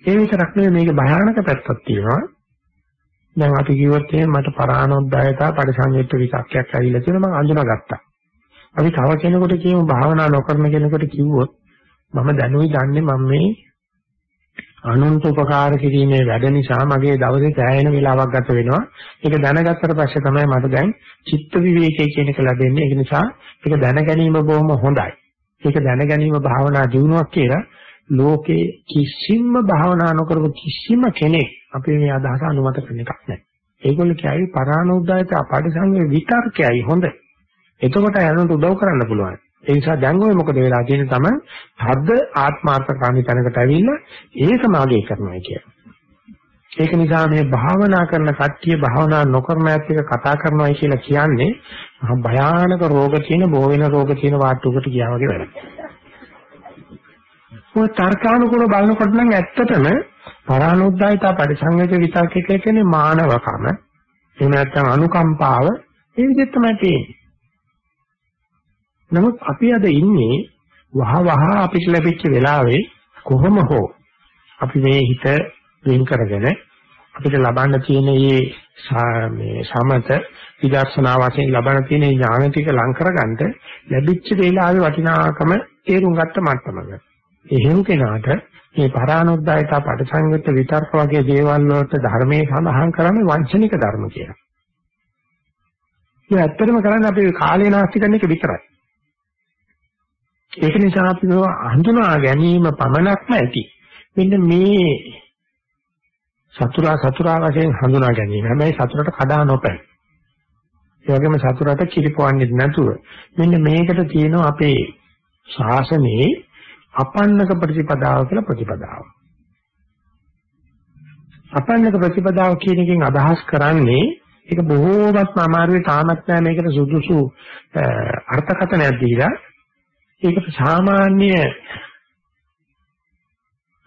ඒ විතරක් නෙවෙයි මේකේ භයානක පැත්තක් තියෙනවා. දැන් අපි කිව්වොත් එහෙනම් මට පරානොද්දායතා පරිසංයුක්ත විතක්කයක් ඇවිල්ලා තියෙනවා මම අඳුනගත්තා. අපි තව කෙනෙකුට කියමු භාවනා නොකරන කෙනෙකුට කිව්වොත් මම දැනුයි දන්නේ මම මේ අනුන්ට උපකාර කිරීමේ වැඩ නිසා මගේ දවසේ සෑහෙන වෙලාවක් ගත වෙනවා. ඒක දැනගත්තට පස්සේ තමයි මට දැන් චිත්ත විවේකයේ කියන එක ලැබෙන්නේ. ඒක නිසා ඒක දැන ගැනීම බොහොම හොඳයි. ඒක දැන ගැනීම භාවනා දියුණුවක් කියලා ලෝකේ කිසිම භාවනා නොකරපු කිසිම කෙනෙක් අපේ මේ අදහස අනුමත කරන එකක් නැහැ. ඒගොල්ලෝ කියයි පරානෝද්දායත අපරිසංගේ විතර්කයයි හොඳ. එතකොට යනට උදව් කරන්න පුළුවන්. ඒ නිසා දැන් ඔය මොකද වෙලා තියෙන්නේ තමයි හද්ද ආත්මාර්ථකාමී තැනකට ඇවිල්ලා ඒක මාගේ කරනවා කියන්නේ. ඒක නිසා මේ භාවනා කරන කට්ටිය භාවනා නොකරන ඇත්ත එක කතා කරනවායි කියලා කියන්නේ මහා භයානක රෝග තියෙන බෝ වෙන රෝග තියෙන වාට්ටුවකට ගියා වගේ වැඩක්. ඔය තර්කානුකූල බලනකොට නම් ඇත්තටම පරානුද්දායිතා පරිසංයෝජ විතර්ක කියන්නේ මානවකම එහෙම නැත්නම් අනුකම්පාව ඒ විදිහට තමයි තියෙන්නේ. නමුත් අපි අද ඉන්නේ වහ වහ අපිට ලැබිච්ච වෙලාවේ කොහොම හෝ අපි මේ හිත වෙන් කරගෙන අපිට ලබන්න තියෙන මේ මේ සමත විදර්ශනා වශයෙන් ලබන තියෙන ඥාන ටික ලං කරගන්න ලැබිච්ච වෙලාවේ වටිනාකම තේරුම් ගත්ත මට්ටමක. එහෙම කෙනාට මේ පරානොද්දායත පටිසංයුක්ත විතර්ක වගේ දේවල් වලට ධර්මයේ සඳහන් කරන්නේ වංචනික ධර්ම කියලා. ඒ ඇත්තටම කරන්නේ අපි කාලේ නාස්ති කරන එක විතරයි. ඒක නිසා අපි හඳුනා ගැනීම පමණක්ම ඇති. මෙන්න මේ සතුරා සතුරා වශයෙන් හඳුනා ගැනීම. හැබැයි සතුරට කඩා නොපැයි. ඒ වගේම සතුරට කිරිපවන්නේ නැතුව මෙන්න මේකට තියෙනවා අපේ ශාසනයේ අපන්නක ප්‍රතිපදාව කියලා ප්‍රතිපදාව. අපන්නක ප්‍රතිපදාව කියන එකෙන් අදහස් කරන්නේ ඒක බොහෝමත්ම අමාරුවේ තාමත් නැහැ මේකට සුදුසු අර්ථකථනයක් දීලා ඒකට සාමාන්‍ය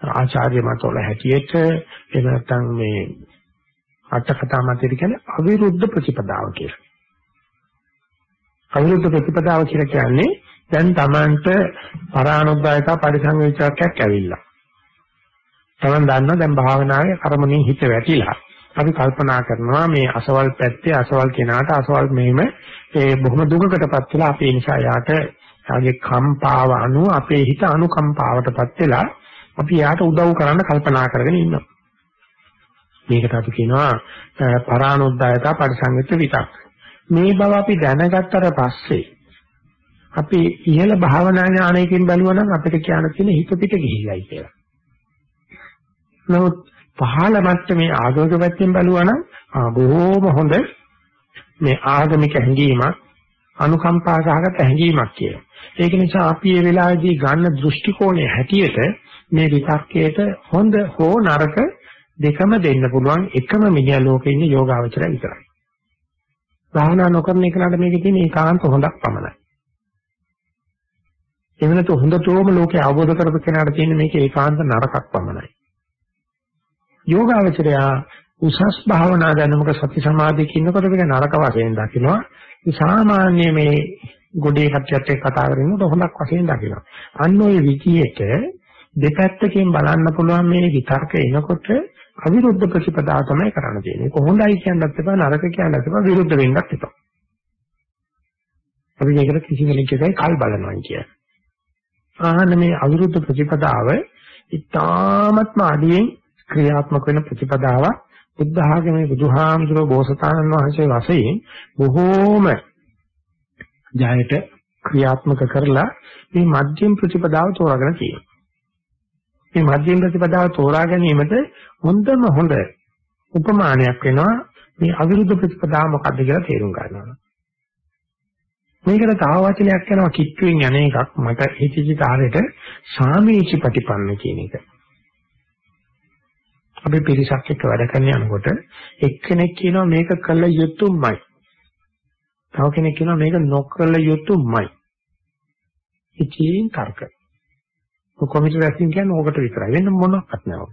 ආචාර්ය මතවල හැටියට එහෙම නැත්නම් මේ අටකතා මතයට කියන්නේ අවිරුද්ධ ප්‍රතිපදාව කියලා. අවිරුද්ධ ප්‍රතිපදාව කියලා කියන්නේ දැන් Tamanට පරානුද්දායක පරිසංවේචකයක් ඇවිල්ලා. Taman දන්නවා දැන් භාවනාවේ කර්මණී හිත වැටිලා. අපි කල්පනා කරනවා මේ අසවල් පැත්තේ අසවල් කෙනාට අසවල් මෙහෙම ඒ බොහොම දුකකටපත් වෙලා අපි ඒ නිසා යාට යාගේ කම්පාව අනුව අපේ හිත අනුකම්පාවටපත් වෙලා අපි යාට උදව් කරන්න කල්පනා කරගෙන ඉන්නවා. මේකට අපි කියනවා පරානුද්දායතා පරිසංගිත විතක්. මේ බව අපි දැනගත්තට පස්සේ අපි ඉහළ භාවනා ඥානයකින් බලුවා නම් අපිට කියන්න තියෙන හිත පිට ගිහිල්ලයි කියලා. නමුත් පහළ මට්ටමේ ආගමික පැත්තෙන් බලුවා නම් බොහෝම හොඳ මේ ආගමික හැඟීමක් අනුකම්පා සහගත හැඟීමක් කියලා. ඒක නිසා අපි මේ වෙලාවේදී ගන්න දෘෂ්ටි කෝණය හැටියට මේ විතක්කයට හොඳ හෝ නරක දෙකම දෙන්න පුළුවන් එකම මිනිහා ලෝකේ ඉන්න යෝගාවචරය විතරයි. භාවනා නොකරන එකනට මේකේ තියෙන ඒකාන්ත හොඳක් පමණයි. එවනත හොඳටම ලෝකේ අවබෝධ කරපු කෙනාට තියෙන මේක ඒකාන්ත නරකක් පමණයි. යෝගාවචරය උසස් භාවනා දැනුමක සති සමාධියක ඉන්නකොට මේක නරක වශයෙන් දකිනවා. සාමාන්‍ය මේ ගොඩේ කට්ටියත් එක්ක කතා කරනකොට හොඳක් වශයෙන් දකිනවා. අන්න ওই විදියට දෙපැත්තකින් බලන්න පුළුවන් මේ විතර්ක එනකොට අවිරුද්ධ ප්‍රතිපදාව තමයි කරන්න තියෙන්නේ. කොහොඳයි කියන්නත් එපා නරක කියන්නත් එපා විරුද්ධ වෙන්නත් එපා. අපි මේකට කිසි කෙනෙක් එකයි කල් බලනවා කියන්නේ. ආහන මේ අවිරුද්ධ ප්‍රතිපදාව ඉතාමත්ම අඩියෙන් ක්‍රියාත්මක වෙන ප්‍රතිපදාවක් බුද්ධ ආගමේ බුදුහාමුදුරුවෝ බෝසතාණන් වහන්සේ වශයෙන් බොහෝම ජයයට ක්‍රියාත්මක කරලා මේ මධ්‍යම ප්‍රතිපදාව තෝරාගෙන තියෙනවා. මේ මධ්‍යම ප්‍රතිපදාව තෝරා ගැනීමට හොඳම හොඳ උපමානයක් වෙනවා මේ අවිරුද්ධ ප්‍රතිපදාව මොකක්ද කියලා තේරුම් ගන්නවා. මේකට තව වචනයක් යනවා කිට්ටුවෙන් යන එකක් මට හිතිචි තාරෙට සාමීචි ප්‍රතිපන්න කියන එක. අපි පිරිසක් එක්ක වැඩ කරන යනකොට එක්කෙනෙක් කියනවා මේක කළ යුතුමයි. තව කෙනෙක් කියනවා මේක නොකළ යුතුමයි. ඉතින් තර්ක. කොමිටු රැස්ින් කියන්නේ ඕකට විතරයි. වෙන මොනක්වත් නෑ.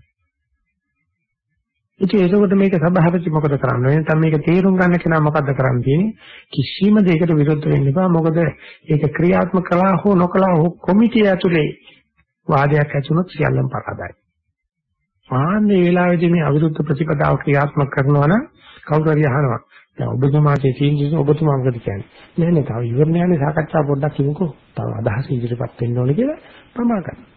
ඉතින් ඒකකොට මේක සභාපති මොකද කරන්නේ? නැත්නම් මේක තේරුම් ගන්න කෙනා මොකද්ද කරන්න තියෙන්නේ? කිසිම දෙයකට විරුද්ධ වෙන්න එපා. මොකද ඒක ක්‍රියාත්මක කළා හෝ නොකළා හෝ කොමිටිය ඇතුලේ වාදයක් ඇති වුණොත් සියල්ලම පරාදයි. ආන්නේ වෙලාවේදී මේ අවිරුද්ධ ප්‍රතිපදාව ක්‍රියාත්මක කරනවා නම් කවුරු හරි අහනවා. දැන් ඔබතුමාගේ තීන්දුව ඔබතුමා මොකද කියන්නේ? නෑ නෑ තව ඉවරණයනේ සාකච්ඡා පොඩ්ඩක් කිමුකෝ. තව අදහස් ඉදිරිපත් වෙන්න ඕනේ කියලා ප්‍රමා කරනවා.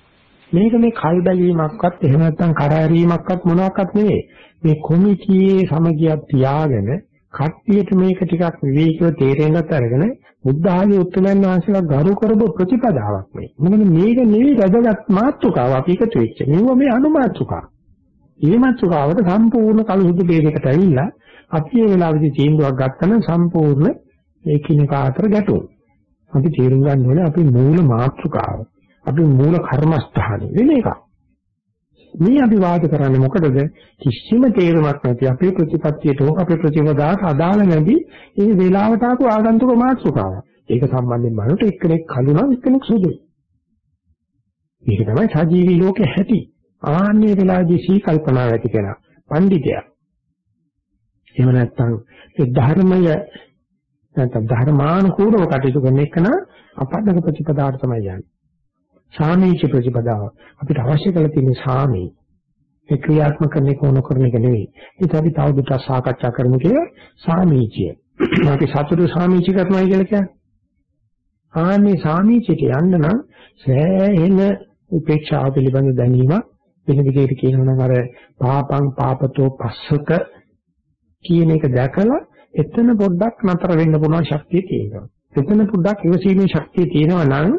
මේක මේ කල් බැලීමක්වත් එහෙම නැත්නම් කරදරීමක්වත් මොනවාක්වත් නෙවෙයි. මේ කොමිටියේ සමගියක් තියාගෙන කට්ටියට මේක ටිකක් විවේකීව තේරෙන්නත් අරගෙන බුද්ධ ආදී උත්තරයන් වහන්සේලා ගරු කරපු ප්‍රතිපදාවක් මේ. මොකද මේක නෙවෙයි වැදගත් මාතෘකාව අපි එකතු වෙච්ච. මේව මේ අනුමාතෘකාව. මේ මාතෘකාවට සම්පූර්ණ කලුහුදු බේරයකට ඇවිල්ලා අපි මේ වෙලාවේදී තීන්දුවක් ගත්තම සම්පූර්ණ ඒකිනෙක අතර ගැටුම්. අපි තේරුම් ගන්න ඕනේ අපි මූල මාතෘකාව. අපි මූල කර්මස්ථානේ වෙන එකක්. මේ අපි වාද කරන්නේ මොකටද? කිසිම තේරුමක් නැති අපේ ප්‍රතිපත්තියට හෝ අපේ ප්‍රතිපදාවට අදාළ නැති ඒ වේලාවට ආපු ආගන්තුක මාතෘකාවක්. ඒක සම්බන්ධයෙන් බලනකොට එක්කෙනෙක් කළුණා එක්කෙනෙක් සුදුයි. මේක තමයි සජීවී ලෝකේ හැටි. ආන්නේ වෙලාවේදී සී කල්පනාව ඇති කෙනා පඬිතයා. එහෙම නැත්නම් ඒ ධර්මය නැත්නම් ධර්මානුකූලව කටයුතු කරන එක නා අපද්දක ප්‍රතිපදාවට තමයි යන්නේ. සාමීච ප්‍රතිපදාව අපිට අවශ්‍ය කරලා තියෙන සාමී ඒ ක්‍රියාත්මක කරන එක ඕන කරන එක නෙවෙයි. ඒක අපි තවදුරටත් සාකච්ඡා කරමු කියලා සාමීචය. අපි සතුරු සාමීච කරනවා කියලා කියන්නේ. ආන්නේ සාමීචයට යන්න නම් සෑහෙන උපේක්ෂාව පිළිබඳ දැනීම වෙන විදිහට කියනවා නම් අර පාපං පාපතෝ පස්සක කියන එක දැකලා එතන පොඩ්ඩක් නතර වෙන්න පුළුවන් ශක්තිය තියෙනවා. එතන පොඩ්ඩක් ඉවසීමේ ශක්තිය තියෙනවා නම්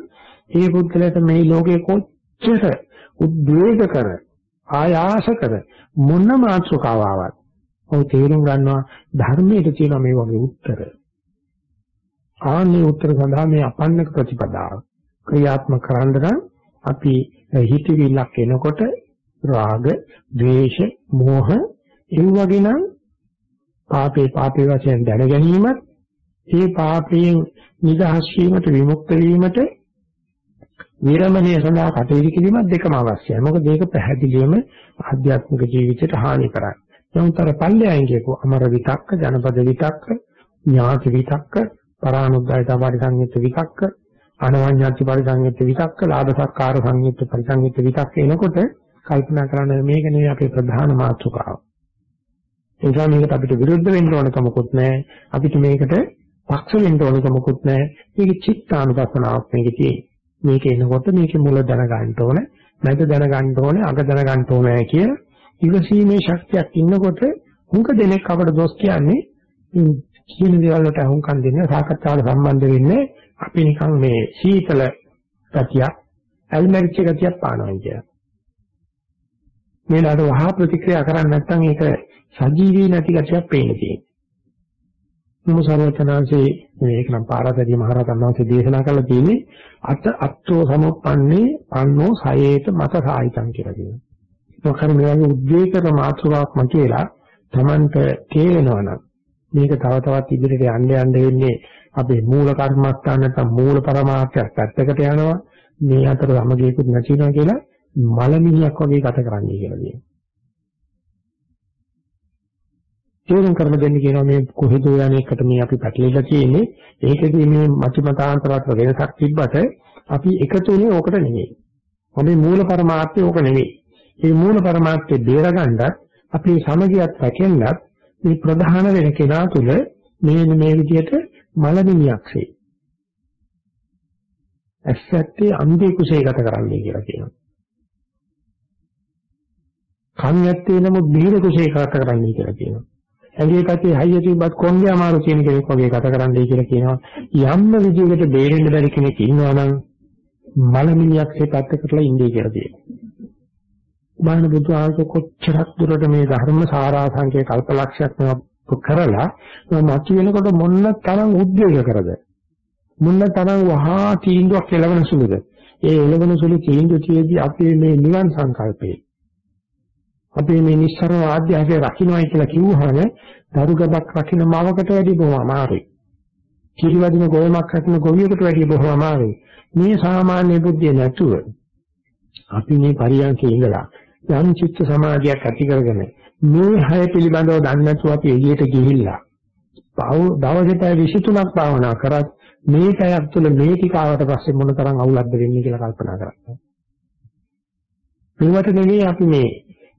ඒ පුද්ගලයාට මේ ලෝකේ කොච්චර උද්වේග කර ආයාස කර මොන මාත්‍රකාවක් ඔය තේරුම් ගන්නවා ධර්මයේ තියෙන මේ වගේ උත්තර ආන්නේ උත්තර සඳහා මේ අපන්නක ප්‍රතිපදාව ක්‍රියාත්මක කරන්න නම් අපි හිතවිල්ලක් එනකොට රාග, ද්වේෂ, මෝහ ඒ වගේ නම් පාපේ පාපේ වශයෙන් දැන ගැනීමත් ඒ පාපයෙන් නිදහස් වීමට විමුක්ත වීමට විරමණය සඳහා කටයුතු කිරීමත් දෙකම අවශ්‍යයි. මොකද ඒක පැහැදිලිවම ආධ්‍යාත්මික ජීවිතයට හානි කරයි. නමුත්තර පල්ලෙයන් කියකෝ අමර විතක්ක, ජනපද විතක්ක, ඥාති විතක්ක, පරානුද්යත පරිසංයුත් විතක්ක, අනවඤ්ඤාති පරිසංයුත් විතක්ක, ලාභ සත්කාර සංයුත් පරිසංයුත් විතක්ක එනකොට කල්පනා කරන්න මේක නෙවෙයි අපේ ප්‍රධාන මාතෘකාව. ඒ නිසා මේකට අපිට විරුද්ධ වෙන්න ඕන කමකුත් නැහැ. අපිට මේකට පක්ෂ වෙන්න ඕන කමකුත් නැහැ. මේක චිත්තානුපස්සනාවක් මේකේ තියෙන්නේ. මේක එනකොට මේකේ මුල දැනගන්න ඕනේ, මැද දැනගන්න ඕනේ, අග දැනගන්න ඕනේ කියලා ඉවසීමේ ශක්තියක් ඉන්නකොට හුඟ දෙනෙක් අපට දොස් කියන්නේ කියන දේවල් වලට අහුම්කම් දෙන්නේ සාකච්ඡාවට සම්බන්ධ වෙන්නේ අපි නිකන් මේ සීතල ගතියක්, ඇල්මැරිච්ච ගතියක් පානවා කියන. මේලාට වහා ප්‍රතික්‍රියා කරන්නේ නැත්නම් ඒක සජීවී නැති ගතියක් පේන්න තියෙනවා. නමු සර්වචනාංශේ මේක නම් පාරාසරිය මහරහතන් වහන්සේ දේශනා කළා තියෙන්නේ අත අත්තෝ සමුප්පන්නේ අන්නෝ සයේත මත සායිතං කියලා කියනවා. මොකද මේ වගේ උද්වේගක මාතෘකාවක් මතුවලා Tamanට තේරෙනවනම් මේක තව තවත් ඉදිරියට යන්න යන්න වෙන්නේ අපේ මූල කර්මස්ථාන නැත්නම් මූල පරමාර්ථයක් පැත්තකට යනවා මේ අතර සමගියකුත් නැති වෙනවා කියලා මලමිණියක් වගේ ගත කරන්නේ කියලා කියනවා. තේරුම් කරලා දෙන්න කියනවා මේ කොහෙද යන එකට මේ අපි පැටලෙලා තියෙන්නේ. ඒකදී මේ මතිමතාන්තරات වෙනසක් තිබ්බට අපි එකතු වෙන්නේ ඕකට නෙමෙයි. මොමේ මූල પરමාර්ථය ඕක නෙමෙයි. මේ මූල પરමාර්ථය බේරගන්නත් අපි සමගියත් රැකෙන්නත් මේ ප්‍රධාන වෙන කෙනා තුල මේ මේ විදිහට මලමිණියක්සේ ඇස් ඇත්තේ අන්ධේ කුසේ ගත කරන්නේ කියලා කියනවා. කන් ඇත්තේ නමුත් බීර කුසේ ගත කරන්නේ කියලා කියනවා. ඇඟේ පැත්තේ හයිය තිබ්බත් කොණ්ඩේ අමාරු කියන කෙනෙක් වගේ කතා කරන්නයි කියලා කියනවා යම්ම විදියකට බේරෙන්න බැරි කෙනෙක් ඉන්නවා නම් මලමිණියක් ඒ පැත්තකටලා ඉන්නේ කියලා කියනවා. බාහන බුදු ආගම කොච්චරක් දුරට මේ ධර්ම සාරාංශයේ කල්පලක්ෂයක් කරලා මත වෙනකොට මොන්න තරම් උද්වේග කරද මොන්න තරම් වහා තීන්දුවක් එළවෙන සුළුද ඒ එළවෙන සුළු තීන්දුව තියේදී අපේ මේ නිවන් සංකල්පේ අපේ මේ නිස්සරණ ආධ්‍යාත්මය රකින්නයි කියලා කිව්වහම දරුගබක් රකින්න මවකට වැඩි බොහොම අමාරුයි. කිරිවදින ගෝමක් රකින්න ගොවියෙකුට වැඩි බොහොම අමාරුයි. මේ සාමාන්‍ය බුද්ධිය නැතුව අපි මේ පරියන්කේ ඉඳලා යම් චිත්ත සමාධියක් ඇති කරගෙන මේ හය පිළිබඳව දන්නේ නැතුව අපි එළියට ගිහිල්ලා දවසට 23ක් භාවනා කරත් මේ පැයක් තුළ මේ ටික ආවට පස්සේ මොන තරම් අවුලක්ද වෙන්නේ කියලා කල්පනා කරන්න. මේවට නෙවෙයි අපි මේ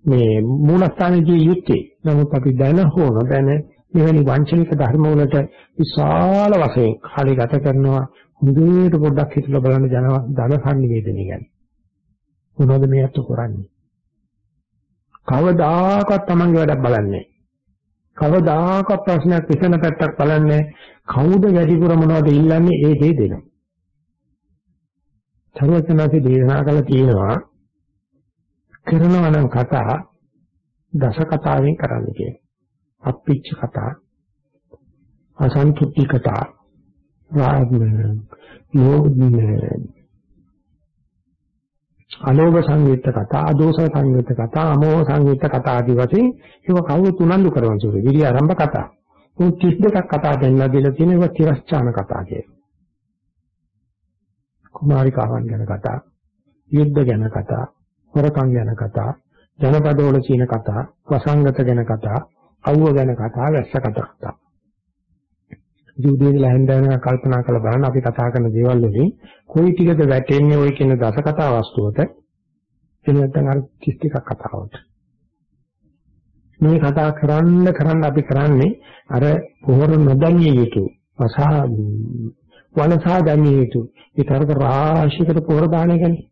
මේ මූලස්ථානයේ යුත්තේ. නමුත් අපි දැන හෝ නොදැන මෙවැනි වංචනික ධර්ම වලට විශාල වශයෙන් කාලය ගත කරනවා හොඳට පොඩ්ඩක් හිතලා බලන්න ජන ධන සංනිවේදනය ගැන. මොනවද මේ අත කරන්නේ? කවදාකවත් Tamange වැඩක් බලන්නේ කවදාකවත් ප්‍රශ්නයක් විසඳන පැත්තක් බලන්නේ කවුද වැඩිපුර මොනවද ඉල්ලන්නේ ඒ දේ දෙනවා. සර්වඥාන්සේ දේශනා කළ තියෙනවා කරනවා නම් කතා දස කතාවෙන් කරන්න කියලා. අප්පිච්ච කතා, අසන්තුට්ටි කතා, රාග්න, යෝග්න, අලෝභ සංයුක්ත කතා, අදෝෂ සංයුක්ත කතා, අමෝහ සංයුක්ත කතා ආදී වශයෙන් ඒක කවුරු තුනන්දු කරන සුළු විරි ආරම්භ කතා. උන් 32ක් කතා දෙන්නලා දීලා තියෙන ඒවා තිරස්චාන කතා කියලා. කුමාරිකාවන් ගැන කතා, යුද්ධ ගැන කතා, හොරකම් ගැන කතා, ජනපදවල කියන කතා, වසංගත ගැන කතා, අවුව ගැන කතා, වැස්ස කතා. ජීවිතේ ලැහැන්දෑන කල්පනා කරලා බලන්න අපි කතා කරන දේවල් වලින් කොයි ටිකද වැටෙන්නේ ওই කියන දස කතා වස්තුවට? එහෙම නැත්නම් අර 31ක් කතාවට. මේ කතා කරන්න කරන්න අපි කරන්නේ අර පොහොර නොදැනිය යුතු වසා වනසා දැනිය යුතු ඊතරක රාශියකට පොහොර දාන එකනේ.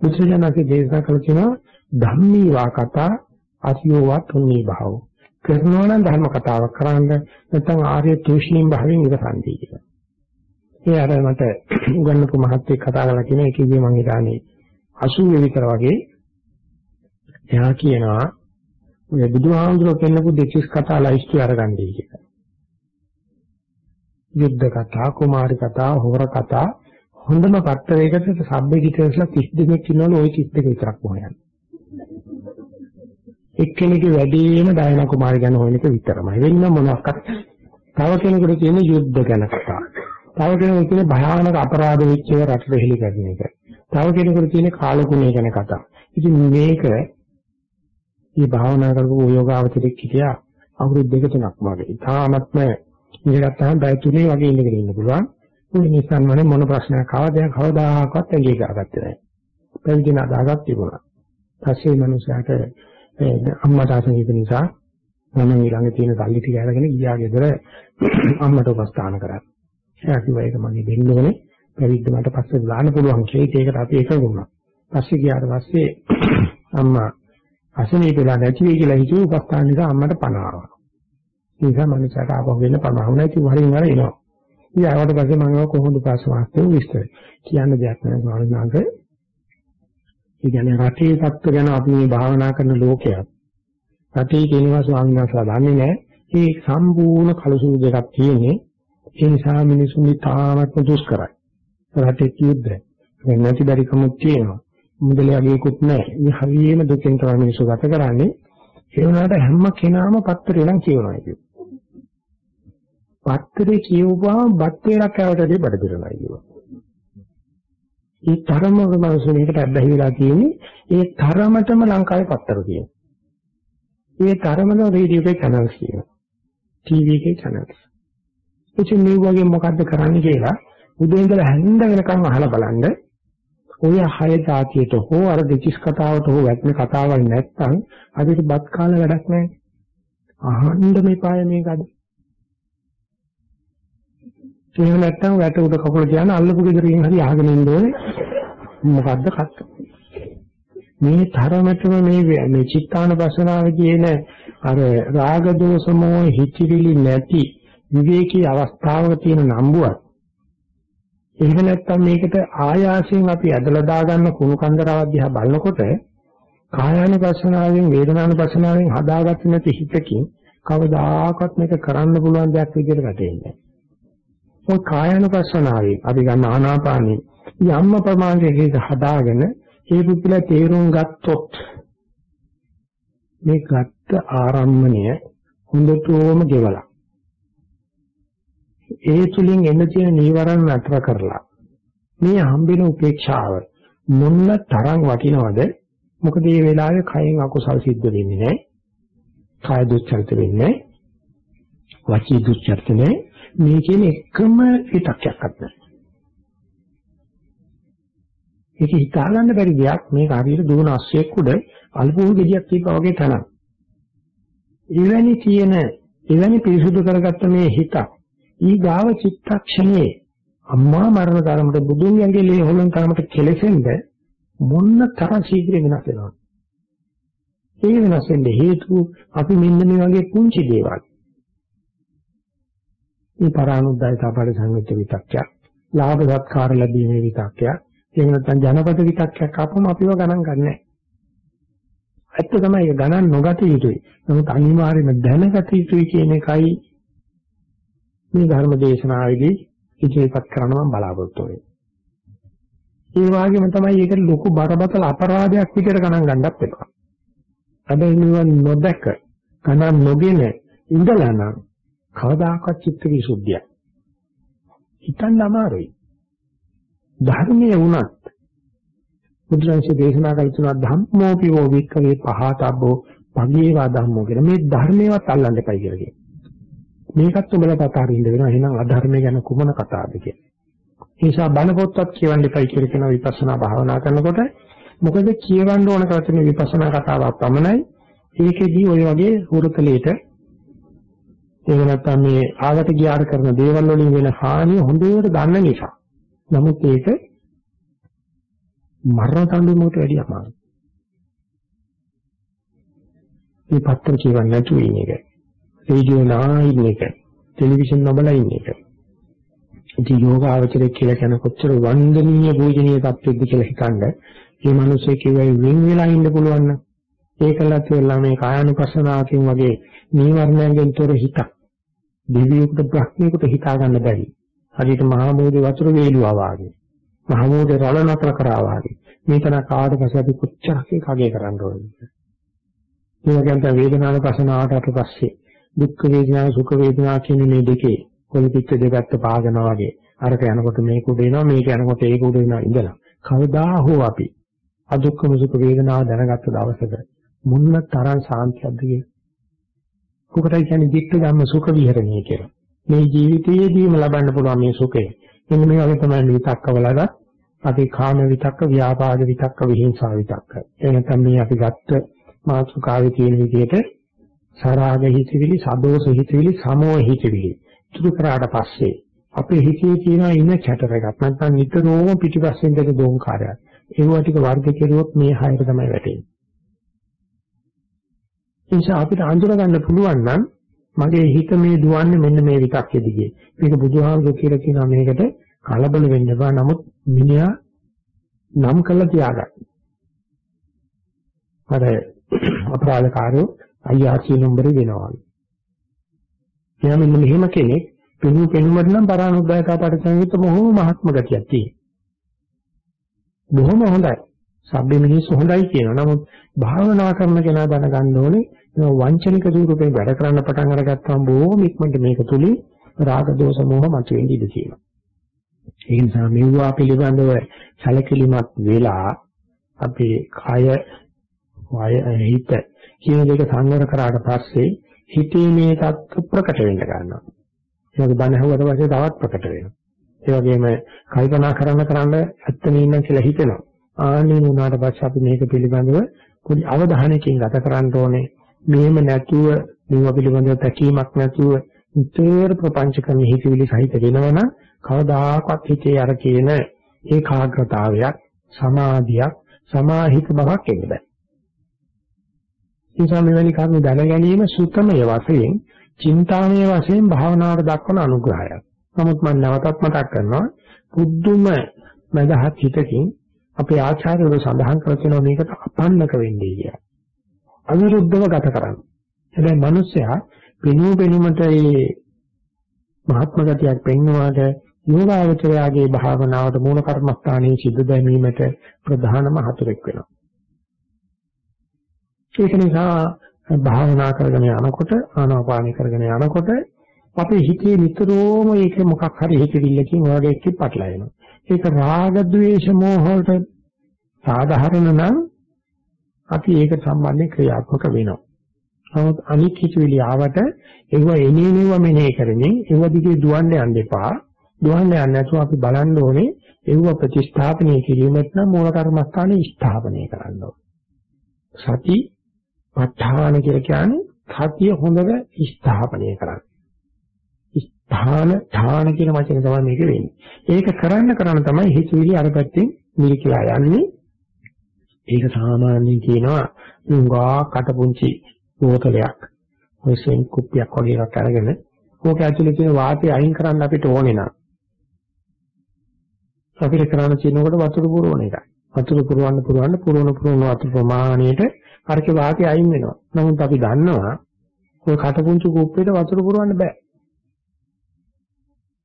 බුදුසසුනගේ දේශනා කළ කියනවා ධම්මී වා කතා අසියෝ වා තුනී භාව කරනවා නම් ධර්ම කතාවක් කරන්න නැත්නම් ආර්ය තුෂ්ණීම් භාවයෙන් ඉවසන්දී කියලා. ඒ අර මට උගන්වපු මහත්තයෙක් කතා කරලා කියන එකේදී මම හිතන්නේ 80 විතර වගේ එයා කියනවා ඔය බුදුහාමුදුරුවෝ කියනකු දෙචිස් කතා ලයිස්ට් අරගන්නයි කියලා. යුද්ධ කතා, කුමාරි කතා, හොර කතා හොඳම පත්තරයකට සබ්බේ කිටේස්ලා 30 දෙනෙක් ඉන්නවලු ওই 32 විතරක් හොයන්නේ. එක්කෙනෙකුගේ වැඩිම ඩයනා කුමාරි ගැන හොයන එක විතරමයි. වෙන්න මොනවාක්වත්. තව කෙනෙකුට කියන යුද්ධ ගැන කතා. තව කෙනෙකුට කියන භයානක අපරාධ වෙච්ච ඒවා රටට හෙළි කරන එක. තව කෙනෙකුට කියන කාලකුණේ ගැන කතා. ඉතින් මේක මේ භාවනා කරපු යෝගාවචරෙක් හිටියා අවුරුදු දෙක තුනක් වගේ. තාමත්ම ඉඳලා තමයි බය තුනේ වගේ ඉඳගෙන ඉන්න පුළුවන්. ඒ නිසා මම මොන ප්‍රශ්නයක් ආවද දැන් කවදාකවත් ඇඟේ ගාගත්තේ නැහැ. පැවිදි නාදාගත් තිබුණා. පස්සේ මනුස්සයාට අම්මට අසනීප නිසා මම ඊළඟ තියෙන සල්ලි ටික අරගෙන ගියා ගෙදර අම්මට උපස්ථාන කරා. එයා කිව්වා ඒක මගේ දෙන්න ඕනේ. පැවිද්ද මට පස්සේ දාන්න පුළුවන් කියලා ඒකට අපි එකඟ වුණා. පස්සේ ගියාට පස්සේ අම්මා අසනීප වෙලා නැති වෙයි කියලා හිතුව උපස්ථාන නිසා අම්මට පණ ආවා. ඒ නිසා මනුස්සයාට ආපහු වෙන්න පණ ආවුණා. ඉතින් වරින් වර එනවා. ඉතින් ආවට පස්සේ මම කොහොමද පාස්වාස්තේ විස්තර කියන්න දෙයක් නැහැ ස්වාමීන් වහන්සේ. ඒ කියන්නේ රටේ තත්ත්ව ගැන අපි මේ භාවනා කරන ලෝකයක්. රටේ කියනවා ස්වාමීන් වහන්සේලා දන්නේ නැහැ. මේ සම්පූර්ණ කලසු දෙකක් තියෙන්නේ. ඒ නිසා මිනිසුන් තාමත් දුෂ්කරයි. රටේ යුද්ධ. නැති බැරි කමුත් තියෙනවා. මුදලයගේකුත් නැහැ. මේ හරියම දුකෙන් තමයි මිනිස්සු ගත කරන්නේ. ඒ වුණාට හැම කෙනාම පත්තරේ නම් කියනවා කියන්නේ. පත්තරේ කියවුවාම බත් වේලක් කවටදී බඩ පිරනවා කියනවා. ඒ තරමක මිනිස්සු මේකට අබ්බැහි වෙලා තියෙන්නේ ඒ තරමටම ලංකාවේ පත්තර තියෙනවා. ඒ තරමම රේඩියෝ එකේ channels තියෙනවා. ටීවී එකේ channels. ඉතින් මේ වගේ මොකද්ද කරන්නේ කියලා උදේ ඉඳලා හැන්ද වෙනකන් අහලා බලන්න. ඔය හය જાතියට හෝ අර දෙචිස් කතාවට හෝ වැටෙන කතාවක් නැත්නම් අදිට බත් කාලා වැඩක් නැහැ. අහන්න මේපාය මේකද? එහෙම නැත්නම් වැට උඩ කකුල තියන අල්ලපු ගෙදරින් හරි අහගෙන ඉන්න ඕනේ. මොකද්ද කත්? මේ තරමටම මේ මේ චිත්තානපසනාවේ කියන අර රාග දෝෂ මොහ හිතිවිලි නැති විවේකී අවස්ථාවක තියෙන නම්බුවක්. එහෙම නැත්නම් මේකට ආයාසයෙන් අපි ඇදලා දාගන්න කුණු කන්දරාවක් දිහා බලනකොට කායානුපස්සනාවෙන් වේදනානුපස්සනාවෙන් හදාගත්තේ නැති හිතකින් කවදාකවත් මේක කරන්න පුළුවන් දෙයක් විදිහට වැටෙන්නේ නැහැ. ඔය කායानुපස්සනාවේ? අපි ගන්න ආනාපානෙ. යම්ම ප්‍රමාණයක හදාගෙන ඒ පුදුල තේරුම් ගත්තොත් මේ ගත්ත ආරම්මණය හොඳටම ගෙවලා ඒ තුලින් එන්න තියෙන නීවරණ නතර කරලා මේ හම්බෙන උපේක්ෂාව මොන්න තරම් වටිනවද? මොකද මේ වෙලාවේ කයෙන් අකුසල් සිද්ධ වෙන්නේ නැහැ. කාය දුස්චරිත වෙන්නේ වචී දුස්චරිත නැහැ. මේ කියන එකම හිතක්යක්වත් නැහැ. ඒක හිතාගන්න බැරි දෙයක් මේක හරියට දුවන අස්සෙක් උඩ අල්පෝහි ගෙඩියක් තිබ්බා වගේ තනක්. එවැනි තියෙන එවැනි පිරිසුදු කරගත්ත මේ හිත ඊ ගාව චිත්තක්ෂණයේ අම්මා මරණ තරමට බුදුන් යගේ ලේ හොලන් තරමට කෙලෙසෙන්ද මොන්න තරම් ශීඝ්‍රයෙන් වෙනස් වෙනවා. ඒ වෙනස් වෙන්න හේතුව අපි මෙන්න මේ වගේ පුංචි දේවල්. මේ පරානුද්යතා පරිසංවිත විතක්කයක්, ලාභ සත්කාර ලැබීමේ විතක්කයක්, එහෙම නැත්නම් ජනපද විතක්කයක් ආපම අපිව ගණන් ගන්නෑ. ඇත්ත තමයි ඒක ගණන් නොගත යුතුයි. නමුත් අනිවාර්යයෙන්ම දැනගත යුතුයි කියන එකයි මේ ධර්ම දේශනාවේදී ඉදිරිපත් කරන්න මම බලාපොරොත්තු වෙන්නේ. ඒ වගේම තමයි ඒක ලොකු බරපතල අපරාධයක් විදිහට ගණන් ගන්නත් වෙනවා. හැබැයි නිවන් නොදක ගණන් නොගෙන ඉඳලා නම් කවදාකවත් චිත්ත විසුද්ධිය. හිතන්න අමාරුයි. ධර්මයේ වුණත් බුදුරජාණන්සේ දේශනා කළ තුන ධම්මෝපිවෝ වික්කවේ පහතබ්බෝ පගේවා ධම්මෝ කියලා මේ ධර්මේවත් අල්ලන්න එපයි කියලා කියනවා. මේකත් ඔබලා කතාරින්න වෙනවා. එහෙනම් අධර්මය ගැන කුමන කතාවද කියලා. ඒ නිසා බණ පොත්වත් කියවන්න එපයි කියලා කියන විපස්සනා භාවනා කරනකොට මොකද කියවන්න ඕන කරන විපස්සනා කතාවක් පමණයි. ඒකෙදී ওই වගේ හුරුතලයට එහෙම නැත්නම් මේ ආගත ගියාට කරන දේවල් වලින් වෙන හානිය හොඳට දන්න නිසා. නමුත් ඒක මරණ තඬුමකට වැඩිය අමාරුයි. මේ පත්‍ර කියවන්නේ නැතුව ඉන්න එක. රේඩියෝ නා ඉන්න එක. ටෙලිවිෂන් නොබලා ඉන්න එක. ඉතින් යෝගාවචරය කියලා කියන කොච්චර වන්දනීය පූජනීය තත්ත්වෙද කියලා හිතනද මේ මිනිස්සේ කියවයි වෙන් වෙලා ඉන්න පුළුවන් නම් ඒකලත් වෙලා මේ කායानुපස්සනාවකින් වගේ නීවරණයෙන් තොර හිත. දිවියෙකුට බ්‍රහ්මියෙකුට හිතා ගන්න බැරි. හරියට මහා මෝදේ වතුර වේලුවා වාගේ. මහා මෝදේ රළ නතර කරා වාගේ. මේකන කාට පස්සේ අපි කොච්චරක් ඒකගේ කරන්න ඕනද? ඒ වගේම තමයි වේදනානුපස්සනාවට පස්සේ දුක් වේදනා සුඛ වේදනා කියන මේ දෙකේ කොලිපිට දෙපැත්ත පාගනවා වගේ අරක යනකොට මේක උඩ එනවා මේක යනකොට ඒක උඩ එනවා ඉඳලා. කවදා හෝ අපි අදුක්කම සුඛ වේදනාව දැනගත්ත දවසක මුන්න තරම් සාන්තියක්ද කියේ කුකටයි කියන්නේ ධිට්ඨ ධම්ම සුඛ විහරණය කියලා. මේ ජීවිතයේදීම ලබන්න පුළුවන් මේ සුඛය. මෙන්න මේ වගේ තමයි විතක්කවලද? අපි කාම විතක්ක ව්‍යාපාද විතක්ක විහිංසා විතක්ක. එනකම් මේ අපි ගත්ත මාතෘකාවේ තියෙන විදිහට සරාග හිතවිලි සදෝස හිතවිලි සමෝ හිතවිලි. ඉතුරු කරාට පස්සේ අපේ හිතේ තියෙන ඉන්න චැටර් එකක් නැත්නම් නිතරම පිටිපස්සෙන් දෙක දෝංකාරයක්. ඒව ටික වර්ග කෙරුවොත් මේ හයර තමයි වැටෙන්නේ. ඒ නිසා අපිට අඳුර ගන්න පුළුවන් නම් මගේ හිත මේ දුවන්නේ මෙන්න මේ විතක්කෙ දිගේ. මේක බුදුහාමුදුරු කියලා කියනවා මේකට කලබල වෙන්න බෑ. නමුත් මිනිහා නම් කළා තියාගන්න. අර අපරාධකාරයෝ IRC නම්බරේ වෙනවා. එයා මෙන්න මෙහෙම කෙනෙක් පෙනු පෙනුමට නම් පරානුද්යතා පරිසංයුක්ත බොහොම මහත්ම ගතියක් තියෙනවා. බොහොම හොඳයි. සබ්බේ මිනිස්සු හොඳයි කියනවා. නමුත් භාවනා කරන කෙනා දැනගන්න ඕනේ මේ වංචනික ස්වරූපේ වැඩ කරන්න පටන් අරගත්තාම බොහොම ඉක්මනට මේක තුලින් රාග දෝෂ මොහ මතුවෙන්න ඉඩ තියෙනවා. ඒ නිසා මෙවුවා පිළිබඳව සැලකිලිමත් වෙලා අපේ කය වය හිත කියන දෙක සංවර කරාට පස්සේ හිතේ මේ தත්ත්ව ප්‍රකට වෙන්න ගන්නවා. ඒක බණ ඇහුවට පස්සේ තවත් ප්‍රකට වෙනවා. ඒ වගේම කල්පනා කරන්න කරන්න ඇත්තම ඉන්න කියලා හිතෙනවා. ආන්නේ වුණාට පස්සේ අපි මේක පිළිබඳව පොඩි අවධානයකින් ගත කරන්න ඕනේ. මෙහෙම නැතුව මේවා පිළිබඳව තැකීමක් නැතුව උත්තර ප්‍රපංච කරන හිතවිලි සහිත වෙනවනම් කවදාකවත් හිතේ අර කියන ඒකාග්‍රතාවයක් සමාධියක් සමාහිත බවක් එන්න බෑ. නිසා මෙවැනි කර්ම දැන ගැනීම සුතමය වශයෙන්, චින්තාමය වශයෙන් භාවනාවට දක්වන අනුග්‍රහයක්. නමුත් මම නැවතත් මතක් කරනවා පුදුම මදහත් හිතකින් අපේ ආචාර්යවරු සඳහන් කර තියෙනවා මේකට අපන්නක වෙන්නේ කියලා. අවිරුද්ධව ගත කරන්න. හැබැයි මිනිස්සයා පෙනූ පෙනුමට ඒ මහත්ම ගතියක් පෙන්වවාට යෝගාවචරයාගේ භාවනාවට මූල කර්මස්ථානයේ සිද්ධ දැමීමට ප්‍රධානම හතුරෙක් වෙනවා. ඒක නිසා භාවනා කරගෙන යනකොට ආනාපානි කරගෙන යනකොට අපේ හිතේ නිතරම ඒක මොකක් හරි හිතවිල්ලකින් වගේ එක්ක පටලැවෙනවා. ඒක රාග ద్వේෂ මෝහ වලට සාධාරණ නම් අපි ඒක සම්බන්ධයෙන් ක්‍රියාත්මක වෙනවා. නමුත් අනික් හිතවිලි ආවට ඒව එනේනේව මෙනේ කරමින් ඒව දිගේ දුවන්න යන්න එපා. දුවන්න යන්නේ නැතුව අපි බලන්න ඕනේ ඒව ප්‍රතිස්ථාපනය කිරීමත් නම් මූල කර්මස්ථානේ ස්ථාපනය කරන්න ඕනේ. සති ප ဋ ාණ කියලා කියන්නේ සතිය හොඳට ස්ථාපනය කරන්න. ස්ථාන ධාන කියන වචනේ තමයි මේක වෙන්නේ. ඒක කරන්න කරන්න තමයි හිතවිලි අර පැත්තෙන් මිරිකලා යන්නේ. ඒක සාමාන්‍යයෙන් කියනවා උංගා කටපුංචි බෝතලයක් ඔය සෙන් කුප්පියක් වගේ එකක් අරගෙන ඕක ඇතුලේ තියෙන වාතය අයින් කරන්න අපිට ඕනේ නම් අපිට කරන්න තියෙනකොට වතුර පුරවන එකයි. වතුර පුරවන්න පුරවන්න පුරවන පුරවන වතුර ප්‍රමාණයට අරකේ වාතය අයින් වෙනවා. නමුත් අපි දන්නවා ඔය කටපුංචි කුප්පියට වතුර පුරවන්න බෑ.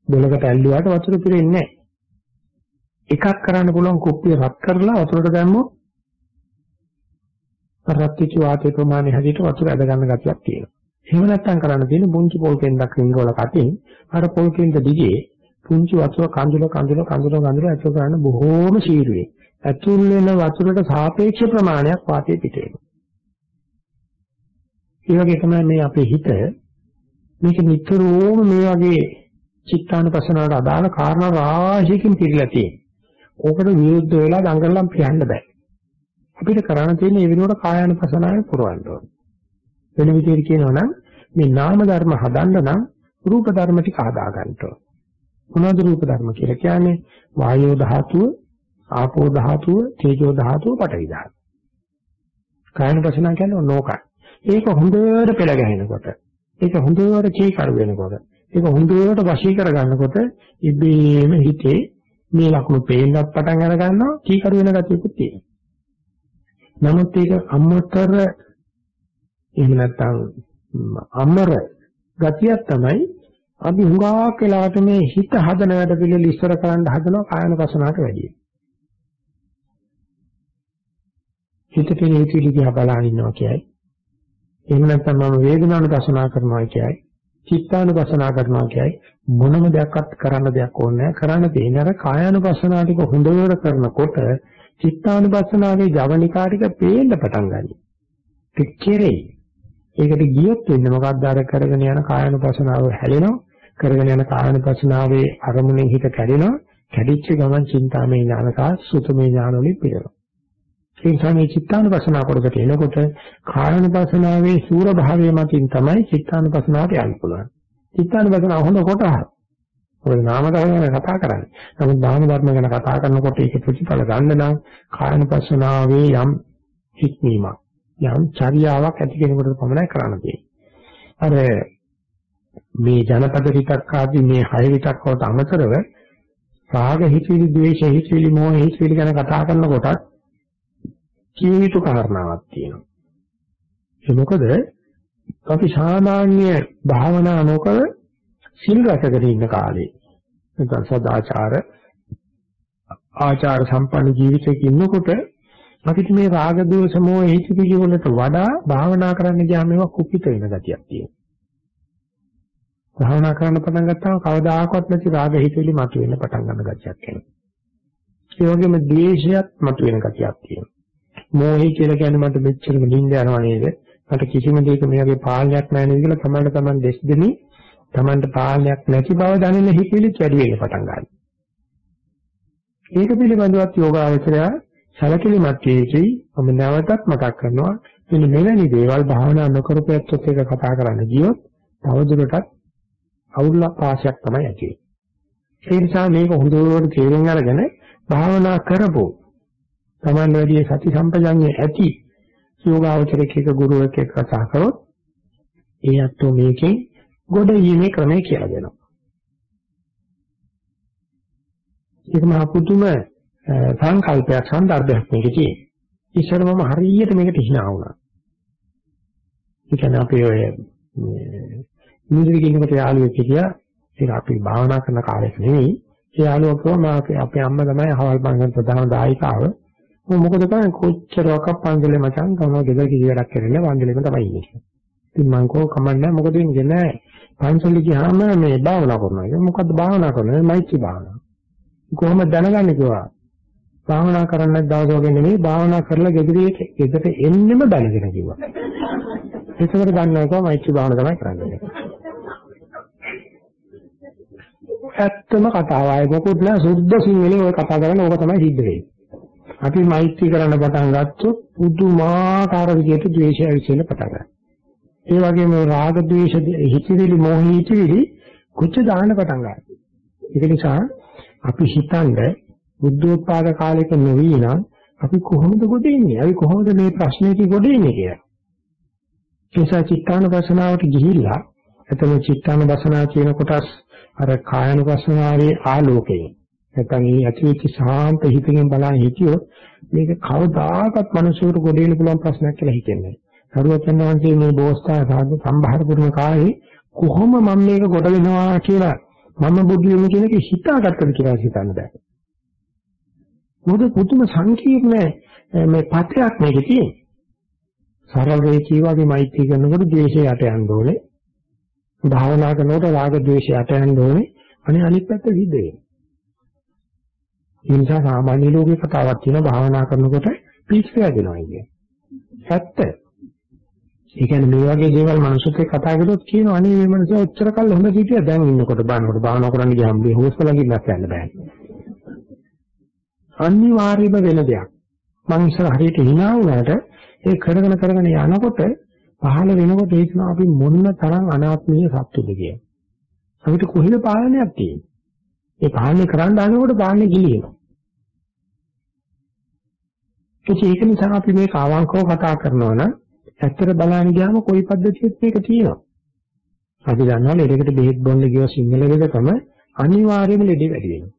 බෙලකට ඇල්ලුවාට වතුර පිරෙන්නේ නැහැ. එකක් කරන්න පුළුවන් කුප්පිය රත් කරලා වතුරට දැම්මොත් රත්විච්ච වාතයේ ප්‍රමාණය හැටියට වතුර ඇද ගන්න ගතියක් තියෙනවා. එහෙම නැත්නම් කරන්න තියෙන්නේ පුංචි පොල් කෙන්දක් රිංගවල කටින් අර පොල් කෙන්ද දිගේ පුංචි වතුර කඳුල කඳුල කඳුල කඳුල ඇතුල් කරන්න බොහෝම ශීරුවේ. ඇතුල් වෙන වතුරට සාපේක්ෂ ප්‍රමාණයක් වාතයේ පිට වෙනවා. ඒ වගේ තමයි මේ අපේ හිත මේක නිතරම මේ වගේ චිත්තානුපසනාවට අදාළ කාරණා රාශියකින් පිරීලා තියෙනවා. ඕකට විරුද්ධ වෙලා දඟලලා පියන්න බෑ. අපිට කරන්න තියෙන්නේ ඒ වෙනුවට කායानुපසනාවේ පුරවන්න ඕනේ. වෙන විදිහට කියනවා නම් මේ නාම ධර්ම හදන්න නම් රූප ධර්ම ටික හදා ගන්න ඕනේ. මොනවද රූප ධර්ම කියලා කියන්නේ? වායෝ ධාතුව, ආපෝ ධාතුව, තේජෝ ධාතුව, පඨවි ධාතුව. කායानुපසනාව කියන්නේ ඕනෝකයි. ඒක හොඳට පෙළ ගැහෙනකොට, ඒක හොඳට කීකරු වෙනකොට, ඒක හොඳට වශී කර ගන්නකොට ඉබේම හිතේ මේ ලකුණු පේන්නත් පටන් අර ගන්නවා කීකරු වෙන ගතියකුත් තියෙනවා. නමුත් ඒක අමතර එහෙම නැත්නම් අමර ගතියක් තමයි අපි හුඟක් වෙලාවට මේ හිත හදන වැඩ පිළිවෙල ඉස්සර කරන්න හදනවා කායන පසනාවට වැඩියි. හිත පිළිවිලි දිහා බලන ඉන්නවා කියයි. එහෙම නැත්නම් මම වේදනානුපසනාව කරනවා කියයි. චිත්තානුපසනාව කරනවා කියයි. මොනම දෙයක්වත් කරන්න දෙයක් ඕනේ නැහැ. කරන්න තියෙන්නේ අර කායानुපසනාව ටික හොඳට කරනකොට චිත්තානුපස්සනාවේ ජවනිකාටික පේන්න පටන් ගන්නවා. ඒක කෙරේ. ඒකට ගියොත් වෙන්නේ මොකක්ද අර කරගෙන යන කායනුපස්සනාව හැලෙනවා. කරගෙන යන කායනුපස්සනාවේ අරමුණෙන් හිත කැඩෙනවා. කැඩිච්ච ගමන් චින්තාමය ඥානකා සුතමය ඥානවලින් පිරෙනවා. ඒ නිසා මේ චිත්තානුපස්සනාව කොටසට එනකොට කායනුපස්සනාවේ සූර භාවය මතින් තමයි චිත්තානුපස්සනාවට යන්න පුළුවන්. චිත්තානුපස්සනාව හොඳ කොටහක්. ඔය නාම ධර්ම ගැන කතා කරන්නේ. නමුත් නාම ධර්ම ගැන කතා කරනකොට ඒක ප්‍රතිඵල ගන්න නම් කායනපස්සනාවේ යම් හික්මීමක් යම් චර්යාවක් ඇති කෙනෙකුට පමණයි කරන්න තියෙන්නේ. අර මේ ජනපද හිතක් ආදී මේ හය හිතක් වලට අමතරව රාග හිතවිලි, ද්වේෂ හිතවිලි, මෝහ හිතවිලි ගැන කතා කරනකොට කීවිතු කාරණාවක් තියෙනවා. ඒ මොකද අපි සාමාන්‍ය භාවනා නොකර සිල් රැකගෙන ඉන්න කාලේ නැත්නම් සදාචාර ආචාර සම්පන්න ජීවිතයක ඉන්නකොට අපිට මේ රාග දෝෂ මොහ හිතිවිලි වලට වඩා භාවනා කරන්න ගියාම ඒවා කුපිත වෙන ගතියක් තියෙනවා. භාවනා කරන්න පටන් ගත්තාම කවදාකවත් නැති රාග හිතිවිලි මතුවෙන්න පටන් ගන්න ගතියක් එනවා. ඒ වගේම ද්වේෂයත් මතුවෙන ගතියක් තියෙනවා. මෝහය කියලා කියන්නේ මට මෙච්චර නිින්ද යනවා නේද? මට කිසිම දෙයක මේ වගේ පාලනයක් නැහැ නේද කියලා තමයි තමයි දෙස් දෙමි Tamanට පාලනයක් නැති බව දැනෙන හිතවිලි වැඩි වෙන්න පටන් ගන්නවා. ඒක පිළිබඳවත් යෝගාවචරය සැලකිලිමත් වේකයි මම නැවතත් මතක් කරනවා මෙන්න මෙවැනි දේවල් භාවනා නොකරපැත්තොත් එක කතා කරන්න ගියොත් තවදුරටත් අවුල් පාසයක් තමයි ඇති වෙන්නේ. ඒ නිසා මේක හොඳට තේරුම් අරගෙන භාවනා කරපො Taman වැඩි සති සම්පජඤ්ඤය ඇති යෝගාවචරයක ගුරුවරයෙක් එක්ක කතා කරොත් ඒ අත්ෝ මේකෙන් ගොඩ යීමේ ක්‍රමය කියලා දෙනවා. ඒක මහ පුදුම සංකල්පයක් සන්දර්භයක් මේකේ තියෙන. ඉස්සර මම හරියට මේකට hina වුණා. ඒ කියන්නේ අපි ඔය නිදිරි කිනකට යාළුවෙක් හිටියා. ඒක අපි භාවනා කරන කාලෙක නෙවෙයි. ඒ යාළුවා කිව්වා අපේ අම්මා තමයි අහවල් පන්සල් ප්‍රධාන දායකාව. මොකද කරන්නේ කොච්චරක් පන්සලේ මචං කවම ගෙදර කිසි වැඩක් කරන්නේ පන්සලේම තමයි ඉන්නේ. ඉතින් මං කෝ කමන්නේ මොකද වෙන්නේ නෑ. පන්සල ගියාම මේ භාවනා කරනවා. ඒක මොකද්ද භාවනා කරන්නේ? මෛත්‍රී භාවනාව. කොහොමද දැනගන්නේ කිව්වා? භාවනා කරන්න දවස් වගේ නෙමෙයි භාවනා කරලා ගෙදරට ගෙදරට එන්නෙම දැනගෙන කිව්වා. ඒකකට ගන්නවා කොහොම මෛත්‍රී භාවනාව තමයි කරන්නේ. ඇත්තම කතාව ආයේ මොකොත් නෑ සුද්ධ සිංහලේ ඔය කතා කරන්නේ ඕක තමයි සිද්ධ වෙන්නේ. අපි මෛත්‍රී කරන්න පටන් ගත්තොත් පුදුමාකාර විදිහට ද්වේෂය විශ්ෙන්න පටන් ගන්නවා. ඒ වගේම රාග ద్వේෂ හිතවිලි මොහ හිතවිලි කුච්ච දාන්න පටන් ගන්නවා. ඒක නිසා අපි හිතන්නේ බුද්ධෝත්පාද කාලයක නොවි නම් අපි කොහොමද ගොඩ එන්නේ? අපි කොහොමද මේ ප්‍රශ්නේදී ගොඩ එන්නේ කියලා. ඒ නිසා චිත්තානුපස්සනාවට ගිහිල්ලා එතන චිත්තානුපස්සනාව කියන කොටස් අර කායනුපස්සනාවේ ආලෝකයෙන් නැත්නම් මේ ඇතිවෙච්ච සාන්ත හිතකින් බලන් හිටියොත් මේක කවදාකවත් මිනිසුන්ට ගොඩ එන්න පුළුවන් ප්‍රශ්නයක් කියලා හිතෙන්නේ නැහැ. සරුවචන් වහන්සේ මේ බෝස්තා සාධු සම්භාර පුරුණ කාලේ කොහොම මම මේක ගොඩ වෙනවා කියලා මම බුදු වෙන කියන එක හිතාගත්තද කියලා හිතන්න බෑ. මොකද පුදුම සංකීර්ණ මේ පත්‍යක් මේකේ තියෙන්නේ. සරල රේඛී වගේ මෛත්‍රී කරනකොට ද්වේෂය යට යන්න ඕනේ. භාවනා කරනකොට රාග ද්වේෂය යට යන්න ඕනේ. අනේ අනිත් පැත්ත විද වෙනවා. ඒ නිසා සාමාන්‍ය ලෝකේ කතාවක් තියෙනවා භාවනා කරනකොට පිස්සු වැදෙනවා කියන්නේ. ඇත්ත. ඒ කියන්නේ මේ වගේ දේවල් මනුස්සයෙක් කතා කරොත් කියනවා අනේ මේ මනුස්සයා ඔච්චර කල් හොඳ හිටියා දැන් ඉන්නකොට බලනකොට භාවනා කරන්න ගියාම මේ හොස්පිටල් ගිහින් යන්න බෑ. අනිවාර්යම වෙන දෙයක්. මං ඉස්සර හරියට hina වුණාට ඒ කරගෙන කරගෙන යනකොට පහළ වෙනකොට ඒකන අපි මොන තරම් අනාත්මීය සත්තුද කියලා. අපිට කොහෙද පාලනයක් තියෙන්නේ? ඒ පාලනය කරන්න ආනකොට පාලනේ ගිලිනවා. ඒක නිසා අපි මේක අවංකව කතා කරනවා නම් ඇත්තට බලන්න ගියාම කොයි පද්ධතියෙත් මේක තියෙනවා. අපි දන්නවා ලෙඩකට බෙහෙත් බොන්න ගියව සිංහල ලෙඩකම අනිවාර්යයෙන්ම ලෙඩ වැඩි වෙනවා.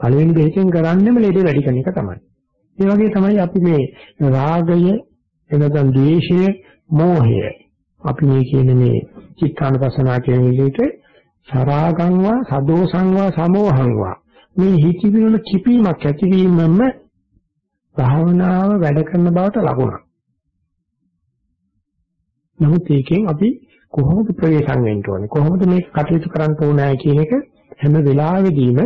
පළවෙනි බෙහෙතෙන් කරන්නේම ලෙඩ වැඩි කරන එක තමයි. ඒ වගේ තමයි අපි මේ රාගය එනනම් ද්වේෂය මෝහය අපි මේ කියන මේ චිත්තානපසනා කියන විදිහට සරාගංවා සදෝසංවා සමෝහංවා මේ හිතිවිල කිපීමක් ඇතිවීමම භාවනාව වැඩ කරන බවට ලකුණක්. නමුත් ඒකෙන් අපි කොහොමද ප්‍රවේශම් වෙන්න ඕනේ කොහොමද මේක කටයුතු කරන්න ඕනේ කියන එක හැම වෙලාවෙදීම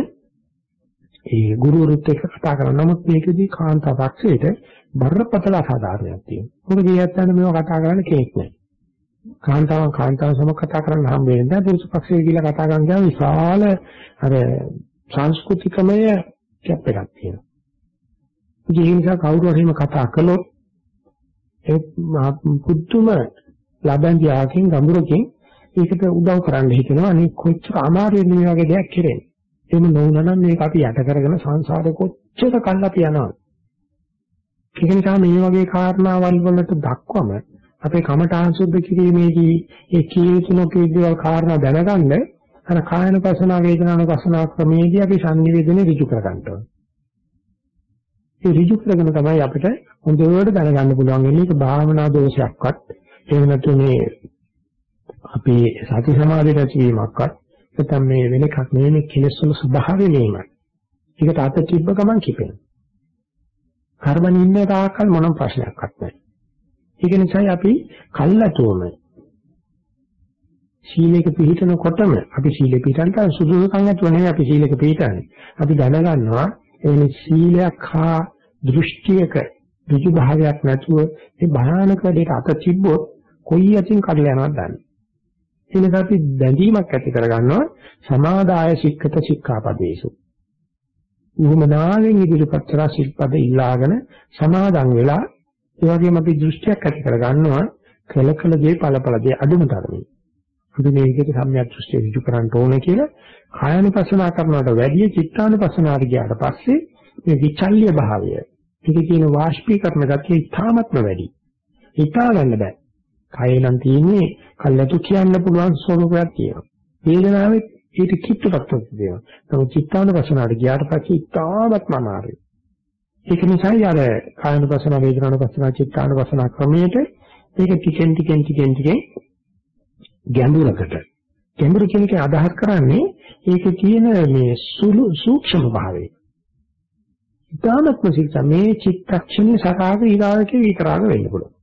ඒ ගුරුවරුත් එක්ක කතා කරනවා. නමුත් මේකෙදී කාන්තා පක්ෂයේට බරපතල අසාධාරණයක් තියෙනවා. මොකද ඊයත්තන්ට මේව කතා කරන්න කෙනෙක් නැහැ. කාන්තාවන් කාන්තාව සමග කතා කරන්න හම් වෙන්නේ නැහැ. පුරුෂ පක්ෂයේ කියලා කතා කරන ගමන් විශාල අර සංස්කෘතිකමය කැප් එකක් තියෙනවා. ඒ නිසා කවුරු හරි කතා කළොත් ඒ පුදුම ලබන්දියාකින් ගඹුරකින් ඒකට උදව් කරන්න හිතෙනවා. අනේ කොච්චර අමාරුද මේ වගේ දෙයක් කෙරෙන්නේ. එහෙම නොවුනනම් මේක අපි යට කරගෙන සංසාරේ කොච්චර කල් අපි යනවද? ඒක නිසා මේ වගේ කාරණාවල් වලට දක්වම අපේ කමඨාන් සුද්ධ කිරීමේදී ඒ කීයුතු නොකීදේවල් කාරණා දැනගන්න අර කායන පසනා වේදනාන පසනා ක්‍රමයේදී අපි sannivedana ඍජු කර ගන්න ඕනේ. ඒ ඍජු කරගෙන තමයි අපිට හොඳට දැනගන්න පුළුවන් වෙන්නේ ඒක භාවනා දෝෂයක්වත් එහෙම නැත්නම් මේ අපේ සති සමාධි රැකීමක්වත් නැත්නම් මේ වෙන එකක් නෙවෙයි මේ කෙලෙස් වල ස්වභාවය මේමයි. ඒකට අත තිබ්බ ගමන් කිපෙනවා. කර්මණි ඉන්න තාක්කල් මොනම ප්‍රශ්නයක්වත් නැහැ. ඒක නිසායි අපි කල්ලාතුවම සීලයක පිළිපිටනකොටම අපි සීලෙ පිළිපිටන්න සුදුසුකම් නැතුව නෙවෙයි අපි සීලෙක පිළිපිටන්නේ. අපි දැනගන්නවා එනි සීලයක් හා දෘෂ්ටියක ඍජු භාවයක් නැතුව මේ භයානක දෙයට අත තිබ්බොත් කොයි අතින් කඩලා යනවද දන්නේ. එනක අපි බැඳීමක් ඇති කරගන්නවා සමාදාය සික්කත සික්ඛාපදේසු. උහමනාවෙන් ඉදිරිපත් කරලා සිල්පද ඉල්ලාගෙන සමාදන් වෙලා ඒ වගේම අපි දෘෂ්ටියක් ඇති කරගන්නවා කළ කළ දේ ඵලඵල දේ අඩුම තරමේ. අපි මේ විදිහට සම්‍යක් දෘෂ්ටිය ඍජු කරන්න ඕනේ කියලා කායනුපස්සනා කරනවට වැඩිය චිත්තානුපස්සනාට ගියාට පස්සේ මේ විචල්්‍ය භාවය පිටේ තියෙන වාෂ්පීකරණ ගතිය ඉතාමත්ම වැඩි. හිතා ගන්න බෑ. කය නම් තියෙන්නේ කල්ලාතු කියන්න පුළුවන් ස්වභාවයක් තියෙනවා. වේදනාවෙත් ඊට කිට්ටුපත් වෙනවා. නමුත් චිත්තානුපස්සනාවට ගියාට පස්සේ ඉතාමත්ම අමාරුයි. ඒක නිසායි අර කායනුපස්සන වේදනානුපස්සන චිත්තානුපස්සන ක්‍රමයට ඒක ටිකෙන් ටිකෙන් ටිකෙන් ටිකෙන් ගැඹුරකට ගැඹුරු කියන එක අදහස් කරන්නේ ඒකේ තියෙන මේ සුළු සූක්ෂම භාවය. ඉතාමත්ම සික්ෂා මේ චිත්තක්ෂණේ සකාග ඊගාවකේ විතරාග වෙන්න පුළුවන්.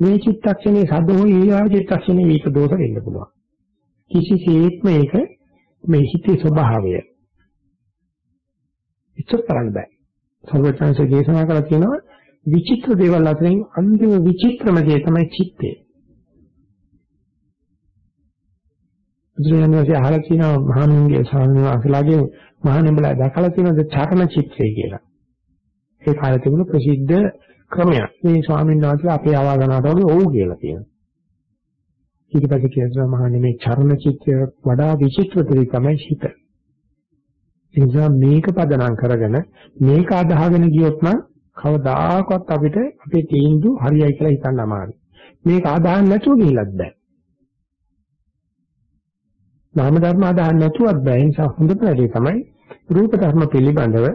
මේ චිත්තක්ෂණේ සද්දෝ ඊළඟ චිත්තක්ෂණේ වික දෝෂ වෙන්න පුළුවන්. කිසිසේත්ම ඒක මේ හිතේ ස්වභාවය. ඉච්ඡා කරන්න බෑ. සර්වඥාන්සේ දේශනා කරලා තියෙනවා විචිත්‍ර දේවල් අතරින් අන්තිම විචිත්‍රම දේ තමයි චිත්තය. බුදුරජාණන්සේ අහලා තියෙනවා මහානුන්ගේ ස්වාමීන් වහන්සේලාගේ මහානෙඹලා දැකලා තියෙනද චරණ චිත්‍රය කියලා. ඒ කාලේ තිබුණු ප්‍රසිද්ධ ක්‍රමයක්. මේ ස්වාමීන් වහන්සේලා අපේ ආවාදනාවට වගේ ඔව් කියලා කියනවා. ඊට පස්සේ කියනවා මහන්නේ මේ චරණ චිත්‍රය වඩා විචිත්‍ර දෙයක් තමයි හිත. ඒ නිසා මේක පදනම් කරගෙන මේක අදහගෙන ගියොත් නම් කවදාකවත් අපිට අපේ තීන්දුව හරියයි කියලා හිතන්න අමාරුයි. මේක අදහන්න නැතුව ගිහිල්ලත් බෑ. නාම ධර්ම අදහන්න නැතුවත් බෑ. ඒ නිසා හොඳට වැඩි තමයි රූප ධර්ම පිළිබඳව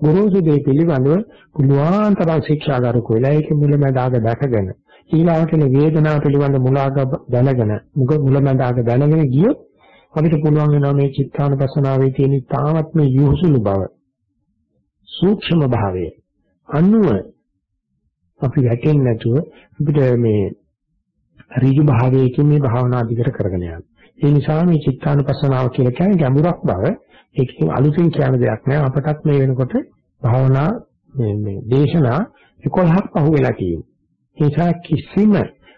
ගුරුසු දේ පිළිබඳව පුළුවන් තරම් ශික්ෂාගාරක වෙලා ඒකේ මුලැමැදාග දැකගෙන ඊළාවට වේදනාව පිළිබඳ මුලාග දැනගෙන මුලැමැදාග දැනගෙන ගියොත් අපිට පුළුවන් වෙනවා මේ චිත්තානුපස්සනාවේ තියෙන තාමත්ම යොහුසුළු බව සූක්ෂම භාවය අනුව අපි වැටෙන්නේ නැතුව අපිට මේ ඍජු භාවයකින් මේ භාවනා දිගට කරගෙන යන්න. ඒ නිසා මේ චිත්තානුපස්සනාව කියලා කියන්නේ ගැඹුරක් බව ඒකකින් අලුතින් කියන දෙයක් නෑ අපටත් මේ වෙනකොට භාවනා මේ මේ දේශනා 11ක් පහුවෙලා තියෙනවා. ඒ නිසා කිසිම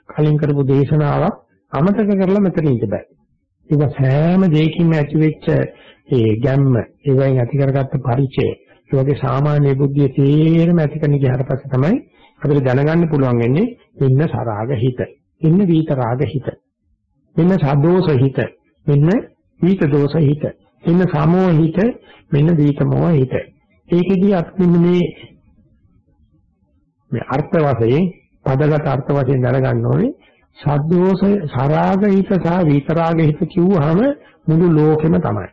කලින් කරපු දේශනාවක් අමතක කරලා මෙතන ඉඳ බෑ. ඒක සෑම දෙයකින්ම ඇති වෙච්ච ඒ ගැම්ම, ඒ වයින් ඇති කරගත්ත පරිචය, ඒ වගේ සාමාන්‍ය බුද්ධිය තේරෙම ඇති කරන ගියාට පස්සේ තමයි අපිට දැනගන්න පුළුවන් වෙන්නේ මෙන්න සරාග හිත. මෙන්න වීත රාග හිත. මෙන්න සදෝෂ හිත. මෙන්න වීත දෝෂ හිත. මෙන්න සමෝහ හිත. මෙන්න වීත මොහ හිත. ඒකෙදී අපි මේ මේ අර්ථ වශයෙන් පදගත අර්ථ වශයෙන් දැනගන්න ඕනේ සද්දෝෂ සරාග හිත සහ විතරාග හිත කිව්වහම මුළු ලෝකෙම තමයි.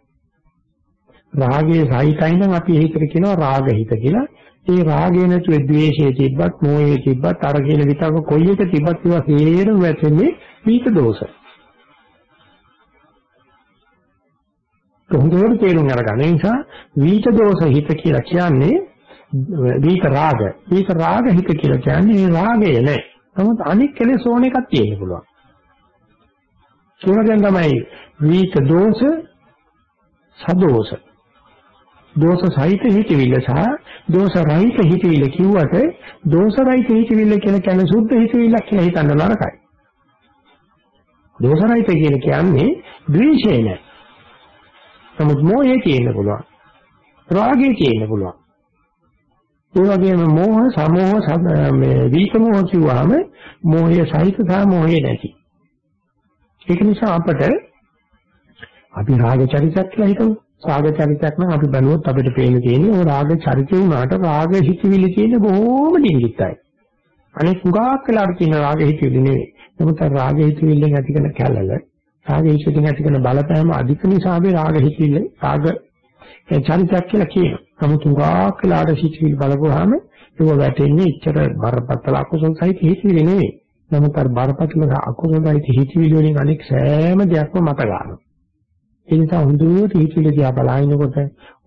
රාගයේ සහිතයි නම් අපි හිතට කියනවා රාග හිත කියලා. ඒ රාගය නැතුව ද්වේෂයේ තිබ්බත්, මෝහයේ තිබ්බත්, අර කියන විතක කොයි එක තිබ්බත් ඒවා සේරම වැටෙන්නේ විත දෝෂ. හොඳට තේරුම් අරගන්න. ඒ නිසා විත දෝෂ හිත කියලා කියන්නේ විත රාග. විත රාග හිත කියලා කියන්නේ රාගය නෑ. නමුත් අනික් කෙලෙස් ඕන එකක් තියෙන්න පුළුවන්. ඒවගෙන් තමයි විත දෝෂ සදෝෂ. දෝෂ සහිත හිතවිල්ල සහ දෝෂ රහිත හිතවිල්ල කිව්වට දෝෂ රහිත හිතවිල්ල කියලා කියන්නේ සුද්ධ හිතවිල්ලක් කියලා හිතන්න නරකයි. දෝෂ රහිත කියන කියන්නේ ද්වේෂය නෑ. නමුත් මොහේ තියෙන්න පුළුවන්. රාගය තියෙන්න පුළුවන්. ඒ වගේම මෝහ සමෝහ මේ විකමෝහ කිව්වහම මෝහය සහිත සහ මෝහය නැති. ඒක නිසා අපට අපි රාග චරිතයක් කියලා හිතමු. රාග චරිතයක් නම් අපි බලුවොත් අපිට පේන තියෙන්නේ ਉਹ රාග චරිතේ වුණාට රාග හිතවිලි තියෙන බොහොම ඩිංගිත්තයි. අනෙක් හුඟක් වෙලාවට තියෙන රාග හිතවිලි නෙවෙයි. නමුත් රාග හිතවිල්ලෙන් ඇති කරන කැළල රාග හිතවිල්ලෙන් ඇති කරන බලපෑම අධික නිසා අපි රාග හිතවිල්ල රාග චරිතයක් කියලා කියනවා. නමුත් උගාක් වෙලාට සිතිවිලි බලපුවාම ඒක වැටෙන්නේ ඉච්ඡර බරපතල අකුසල සහිත හිතිවිලි නෙවෙයි. නමුත් අර බරපතල අකුසල සහිත හිතිවිලි වලින් අනෙක් සෑම දෙයක්ම මත ගන්නවා. ඒ නිසා හොඳට හිතිවිලි දිහා බලනකොට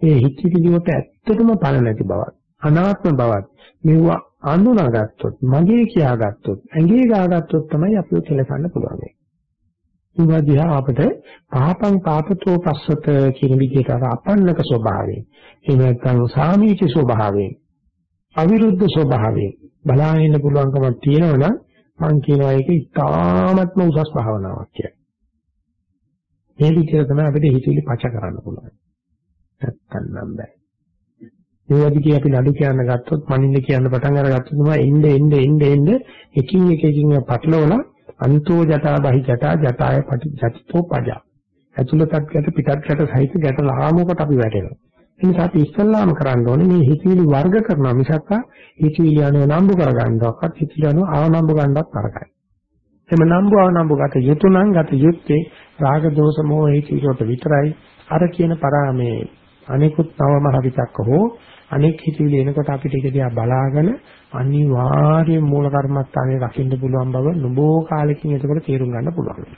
ඒ හිතිවිලි වලට ඇත්තටම පළ නැති බවක් අනාත්ම බවක් මෙවුව අඳුනාගත්තොත් මගේ කියාගත්තොත් ඇඟේ ගාගත්තොත් තමයි අපිව කෙලසන්න පුළුවන්. ඒවා දිහා අපිට පාපං පාපතෝ පස්සත කියන විදිහට අර අපන්නක ස්වභාවයෙන් එහෙම නැත්නම් සාමීච ස්වභාවයෙන් අවිරුද්ධ ස්වභාවයෙන් බලාගෙන පුළුවන්කමක් තියෙනවනම් මම කියනවා ඒක ඉතාමත්ම උසස් භාවනාවක් කියලා. මේ විදිහට තමයි අපිට හිතවිලි පච කරන්න පුළුවන්. නැත්තම් නම් බෑ. මේ වගේ අපි නඩු කියන්න ගත්තොත් මනින්න කියන්න පටන් අරගත්තොත් තමයි එන්න එන්න එන්න එන්න එකින් එක එකින් පටලවලා අන්තෝ ජටා බහි ජටා ජටාය පටි ජටිතෝ පජා. ඇතුළතත් ගැට පිටත් ගැට සහිත ගැට ලහාමකට අපි වැටෙනවා. ඒ නිසා අපි ඉස්සල්ලාම කරන්න ඕනේ මේ හිතවිලි වර්ග කරනවා මිසක් හිතවිලි අනුව නම්බු කරගන්නවක්වත් හිතවිලි අනුව ආනම්බු ගන්නවත් තරකයි. එම නම්බු ආනම්බු ගත යුතු නම් ගත යුත්තේ රාග දෝෂ මොහ හිතවිලට විතරයි. අර කියන පරාමේ අනිකුත් නවම හවිතක්ක හෝ අනෙක් හිතවිලි එනකොට අපිට ඒක දිහා බලාගෙන අනිවාර්යයෙන් මූල කර්මස්ථානයේ රකින්න පුළුවන් බව නොබෝ කාලෙකින් එතකොට තේරුම් ගන්න පුළුවන්.